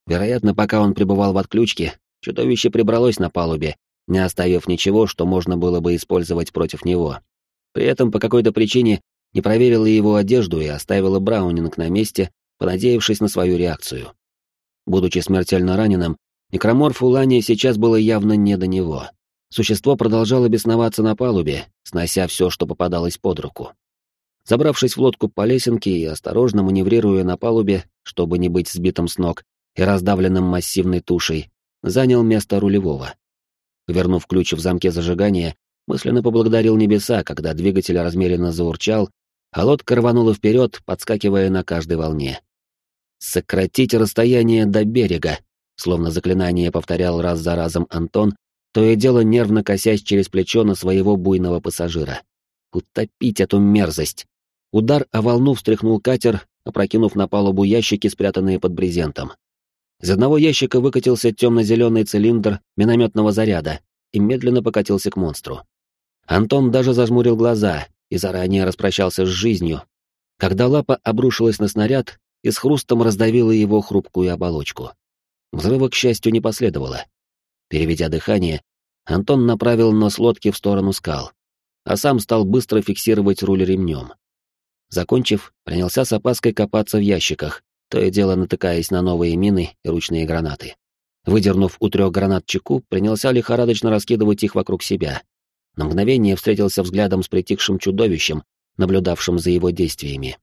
Speaker 1: Вероятно, пока он пребывал в отключке, чудовище прибралось на палубе, не оставив ничего, что можно было бы использовать против него. При этом по какой-то причине не проверила его одежду и оставила Браунинг на месте, понадеявшись на свою реакцию. Будучи смертельно раненым, некроморфу Лани сейчас было явно не до него. Существо продолжало бесноваться на палубе, снося все, что попадалось под руку. Забравшись в лодку по лесенке и осторожно маневрируя на палубе, чтобы не быть сбитым с ног и раздавленным массивной тушей, занял место рулевого. Вернув ключ в замке зажигания, мысленно поблагодарил небеса, когда двигатель размеренно заурчал, а лодка рванула вперед, подскакивая на каждой волне. «Сократить расстояние до берега», словно заклинание повторял раз за разом Антон, то и дело нервно косясь через плечо на своего буйного пассажира. Утопить эту мерзость! Удар о волну встряхнул катер, опрокинув на палубу ящики, спрятанные под брезентом. Из одного ящика выкатился темно-зеленый цилиндр минометного заряда и медленно покатился к монстру. Антон даже зажмурил глаза и заранее распрощался с жизнью, когда лапа обрушилась на снаряд и с хрустом раздавила его хрупкую оболочку. Взрыва, к счастью, не последовало. Переведя дыхание, Антон направил нос лодки в сторону скал, а сам стал быстро фиксировать руль ремнем. Закончив, принялся с опаской копаться в ящиках, то и дело натыкаясь на новые мины и ручные гранаты. Выдернув у трех гранат чеку, принялся лихорадочно раскидывать их вокруг себя. На мгновение встретился взглядом с притихшим чудовищем, наблюдавшим за его действиями.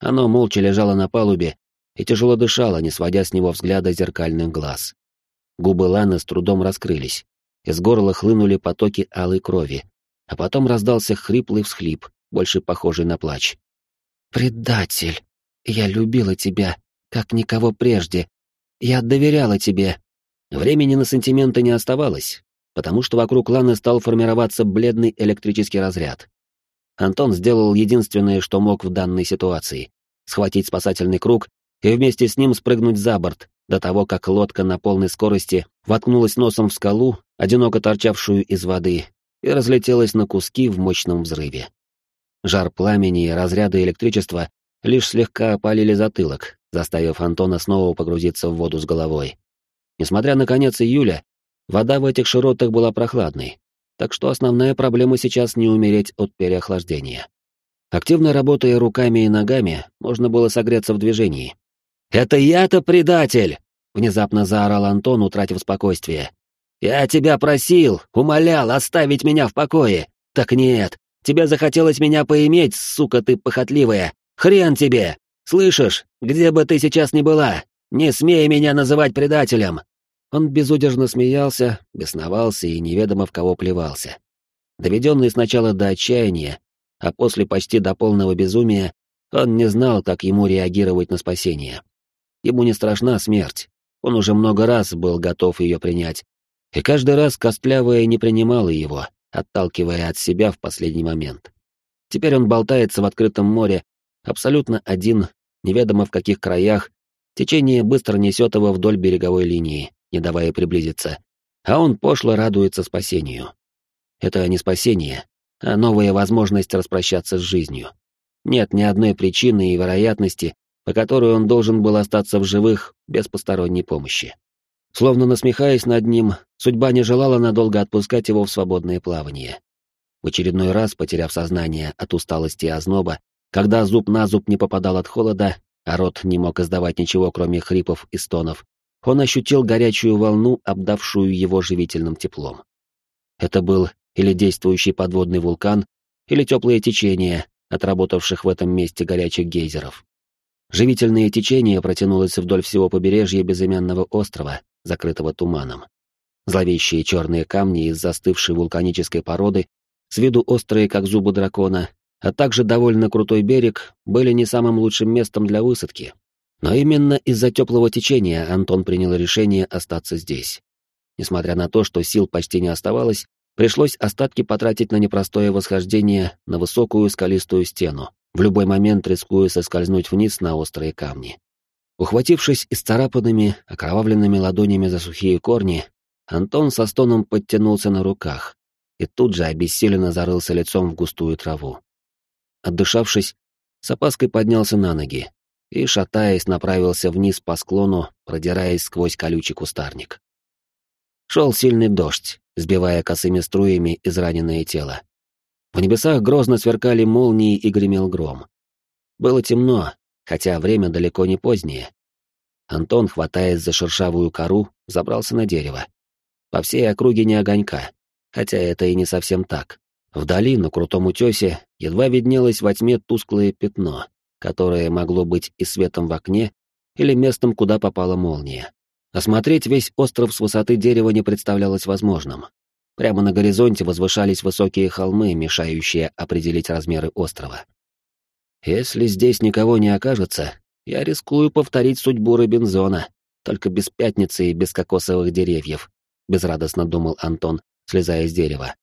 Speaker 1: Оно молча лежало на палубе и тяжело дышало, не сводя с него взгляда зеркальных глаз. Губы Ланы с трудом раскрылись. Из горла хлынули потоки алой крови. А потом раздался хриплый всхлип, больше похожий на плач. «Предатель! Я любила тебя, как никого прежде. Я доверяла тебе». Времени на сантименты не оставалось, потому что вокруг Ланы стал формироваться бледный электрический разряд. Антон сделал единственное, что мог в данной ситуации — схватить спасательный круг и вместе с ним спрыгнуть за борт, до того, как лодка на полной скорости воткнулась носом в скалу, одиноко торчавшую из воды, и разлетелась на куски в мощном взрыве. Жар пламени и разряды электричества лишь слегка опалили затылок, заставив Антона снова погрузиться в воду с головой. Несмотря на конец июля, вода в этих широтах была прохладной, так что основная проблема сейчас не умереть от переохлаждения. Активно работая руками и ногами, можно было согреться в движении, «Это я-то предатель!» — внезапно заорал Антон, утратив спокойствие. «Я тебя просил, умолял оставить меня в покое. Так нет, тебе захотелось меня поиметь, сука ты похотливая. Хрен тебе! Слышишь, где бы ты сейчас ни была, не смей меня называть предателем!» Он безудержно смеялся, бесновался и неведомо в кого плевался. Доведенный сначала до отчаяния, а после почти до полного безумия, он не знал, как ему реагировать на спасение. Ему не страшна смерть. Он уже много раз был готов ее принять. И каждый раз костлявая не принимала его, отталкивая от себя в последний момент. Теперь он болтается в открытом море, абсолютно один, неведомо в каких краях. Течение быстро несет его вдоль береговой линии, не давая приблизиться. А он пошло радуется спасению. Это не спасение, а новая возможность распрощаться с жизнью. Нет ни одной причины и вероятности, по которой он должен был остаться в живых без посторонней помощи. Словно насмехаясь над ним, судьба не желала надолго отпускать его в свободное плавание. В очередной раз, потеряв сознание от усталости и озноба, когда зуб на зуб не попадал от холода, а рот не мог издавать ничего, кроме хрипов и стонов, он ощутил горячую волну, обдавшую его живительным теплом. Это был или действующий подводный вулкан, или теплое течение, отработавших в этом месте горячих гейзеров. Живительное течение протянулось вдоль всего побережья безымянного острова, закрытого туманом. Зловещие черные камни из застывшей вулканической породы, с виду острые, как зубы дракона, а также довольно крутой берег, были не самым лучшим местом для высадки. Но именно из-за теплого течения Антон принял решение остаться здесь. Несмотря на то, что сил почти не оставалось, пришлось остатки потратить на непростое восхождение на высокую скалистую стену, в любой момент рискуя соскользнуть вниз на острые камни. Ухватившись исцарапанными, окровавленными ладонями за сухие корни, Антон со стоном подтянулся на руках и тут же обессиленно зарылся лицом в густую траву. Отдышавшись, с опаской поднялся на ноги и, шатаясь, направился вниз по склону, продираясь сквозь колючий кустарник. Шел сильный дождь, сбивая косыми струями израненное тело. В небесах грозно сверкали молнии и гремел гром. Было темно, хотя время далеко не позднее. Антон, хватаясь за шершавую кору, забрался на дерево. По всей округе не огонька, хотя это и не совсем так. Вдали, на крутом утесе, едва виднелось во тьме тусклое пятно, которое могло быть и светом в окне, или местом, куда попала молния. Осмотреть весь остров с высоты дерева не представлялось возможным. Прямо на горизонте возвышались высокие холмы, мешающие определить размеры острова. Если здесь никого не окажется, я рискую повторить судьбу Робинзона, только без пятницы и без кокосовых деревьев, безрадостно думал Антон, слезая с дерева.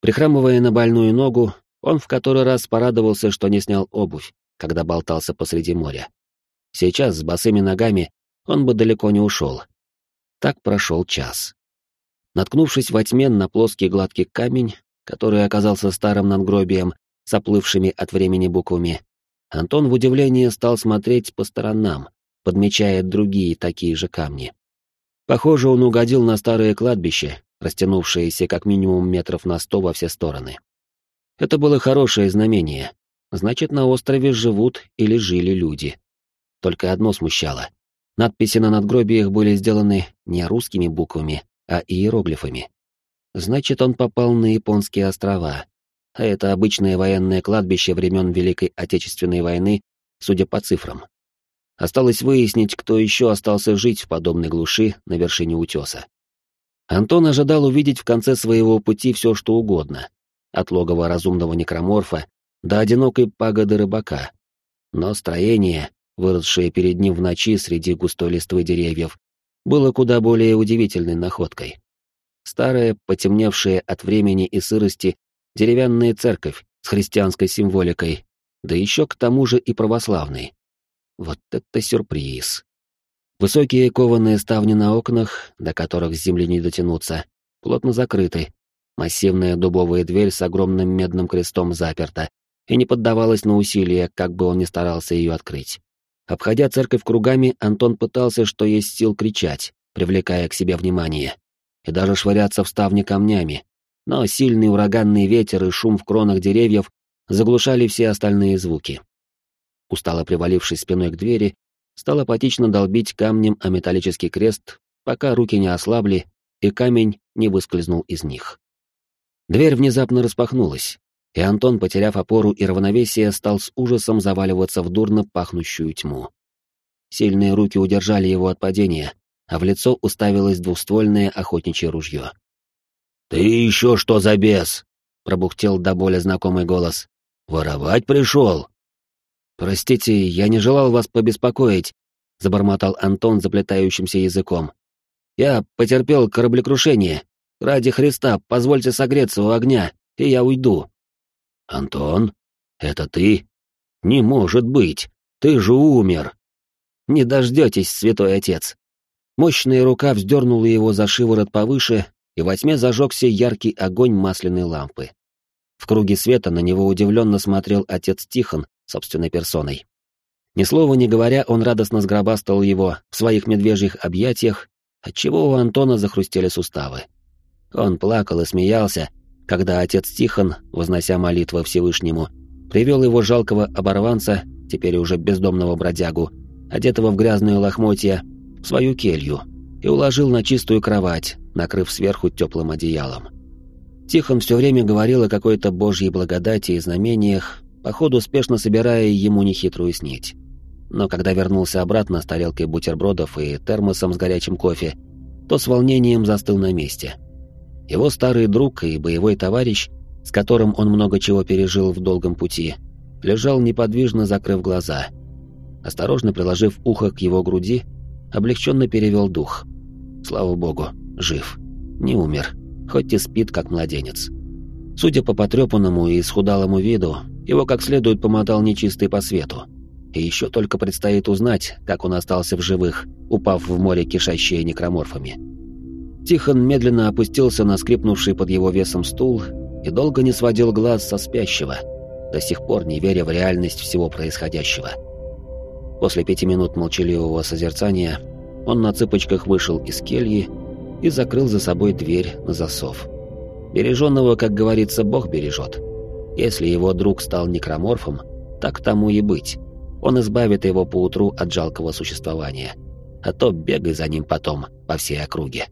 Speaker 1: Прихрамывая на больную ногу, он в который раз порадовался, что не снял обувь, когда болтался посреди моря. Сейчас с босыми ногами он бы далеко не ушел. Так прошел час. Наткнувшись во тьме на плоский гладкий камень, который оказался старым надгробием с оплывшими от времени буквами, Антон в удивлении стал смотреть по сторонам, подмечая другие такие же камни. Похоже, он угодил на старое кладбище, растянувшееся как минимум метров на сто во все стороны. Это было хорошее знамение. Значит, на острове живут или жили люди. Только одно смущало. Надписи на надгробиях были сделаны не русскими буквами, а иероглифами. Значит, он попал на японские острова. А это обычное военное кладбище времен Великой Отечественной войны, судя по цифрам. Осталось выяснить, кто еще остался жить в подобной глуши на вершине утеса. Антон ожидал увидеть в конце своего пути все, что угодно, от логова разумного некроморфа до одинокой пагоды рыбака. Но строение, выросшее перед ним в ночи среди густой листвы деревьев, было куда более удивительной находкой. Старая, потемневшая от времени и сырости, деревянная церковь с христианской символикой, да еще к тому же и православной. Вот это сюрприз. Высокие кованые ставни на окнах, до которых с земли не дотянуться, плотно закрыты. Массивная дубовая дверь с огромным медным крестом заперта и не поддавалась на усилия, как бы он ни старался ее открыть. Обходя церковь кругами, Антон пытался, что есть сил, кричать, привлекая к себе внимание, и даже швыряться в ставни камнями, но сильный ураганный ветер и шум в кронах деревьев заглушали все остальные звуки. Устало привалившись спиной к двери, стал апатично долбить камнем о металлический крест, пока руки не ослабли и камень не выскользнул из них. Дверь внезапно распахнулась, и Антон, потеряв опору и равновесие, стал с ужасом заваливаться в дурно пахнущую тьму. Сильные руки удержали его от падения, а в лицо уставилось двуствольное охотничье ружье. «Ты еще что за бес?» — пробухтел до боли знакомый голос. «Воровать пришел?» «Простите, я не желал вас побеспокоить», — забормотал Антон заплетающимся языком. «Я потерпел кораблекрушение. Ради Христа, позвольте согреться у огня, и я уйду».
Speaker 2: «Антон, это ты? Не может быть! Ты же умер!»
Speaker 1: «Не дождетесь, святой отец!» Мощная рука вздернула его за шиворот повыше, и во тьме зажегся яркий огонь масляной лампы. В круге света на него удивленно смотрел отец Тихон собственной персоной. Ни слова не говоря, он радостно сгробастал его в своих медвежьих объятиях, отчего у Антона захрустели суставы. Он плакал и смеялся, когда отец Тихон, вознося молитвы Всевышнему, привел его жалкого оборванца, теперь уже бездомного бродягу, одетого в грязные лохмотья, в свою келью и уложил на чистую кровать, накрыв сверху теплым одеялом. Тихон все время говорил о какой-то божьей благодати и знамениях, походу спешно собирая ему нехитрую снить. Но когда вернулся обратно с тарелкой бутербродов и термосом с горячим кофе, то с волнением застыл на месте — его старый друг и боевой товарищ, с которым он много чего пережил в долгом пути, лежал неподвижно, закрыв глаза. Осторожно приложив ухо к его груди, облегченно перевел дух. Слава богу, жив. Не умер, хоть и спит, как младенец. Судя по потрепанному и исхудалому виду, его как следует помотал нечистый по свету. И еще только предстоит узнать, как он остался в живых, упав в море, кишащее некроморфами. Тихон медленно опустился на скрипнувший под его весом стул и долго не сводил глаз со спящего, до сих пор не веря в реальность всего происходящего. После пяти минут молчаливого созерцания он на цыпочках вышел из кельи и закрыл за собой дверь на засов. Береженного, как говорится, Бог бережет. Если его друг стал некроморфом, так тому и быть. Он избавит его поутру от жалкого существования. А то бегай за ним потом по всей округе.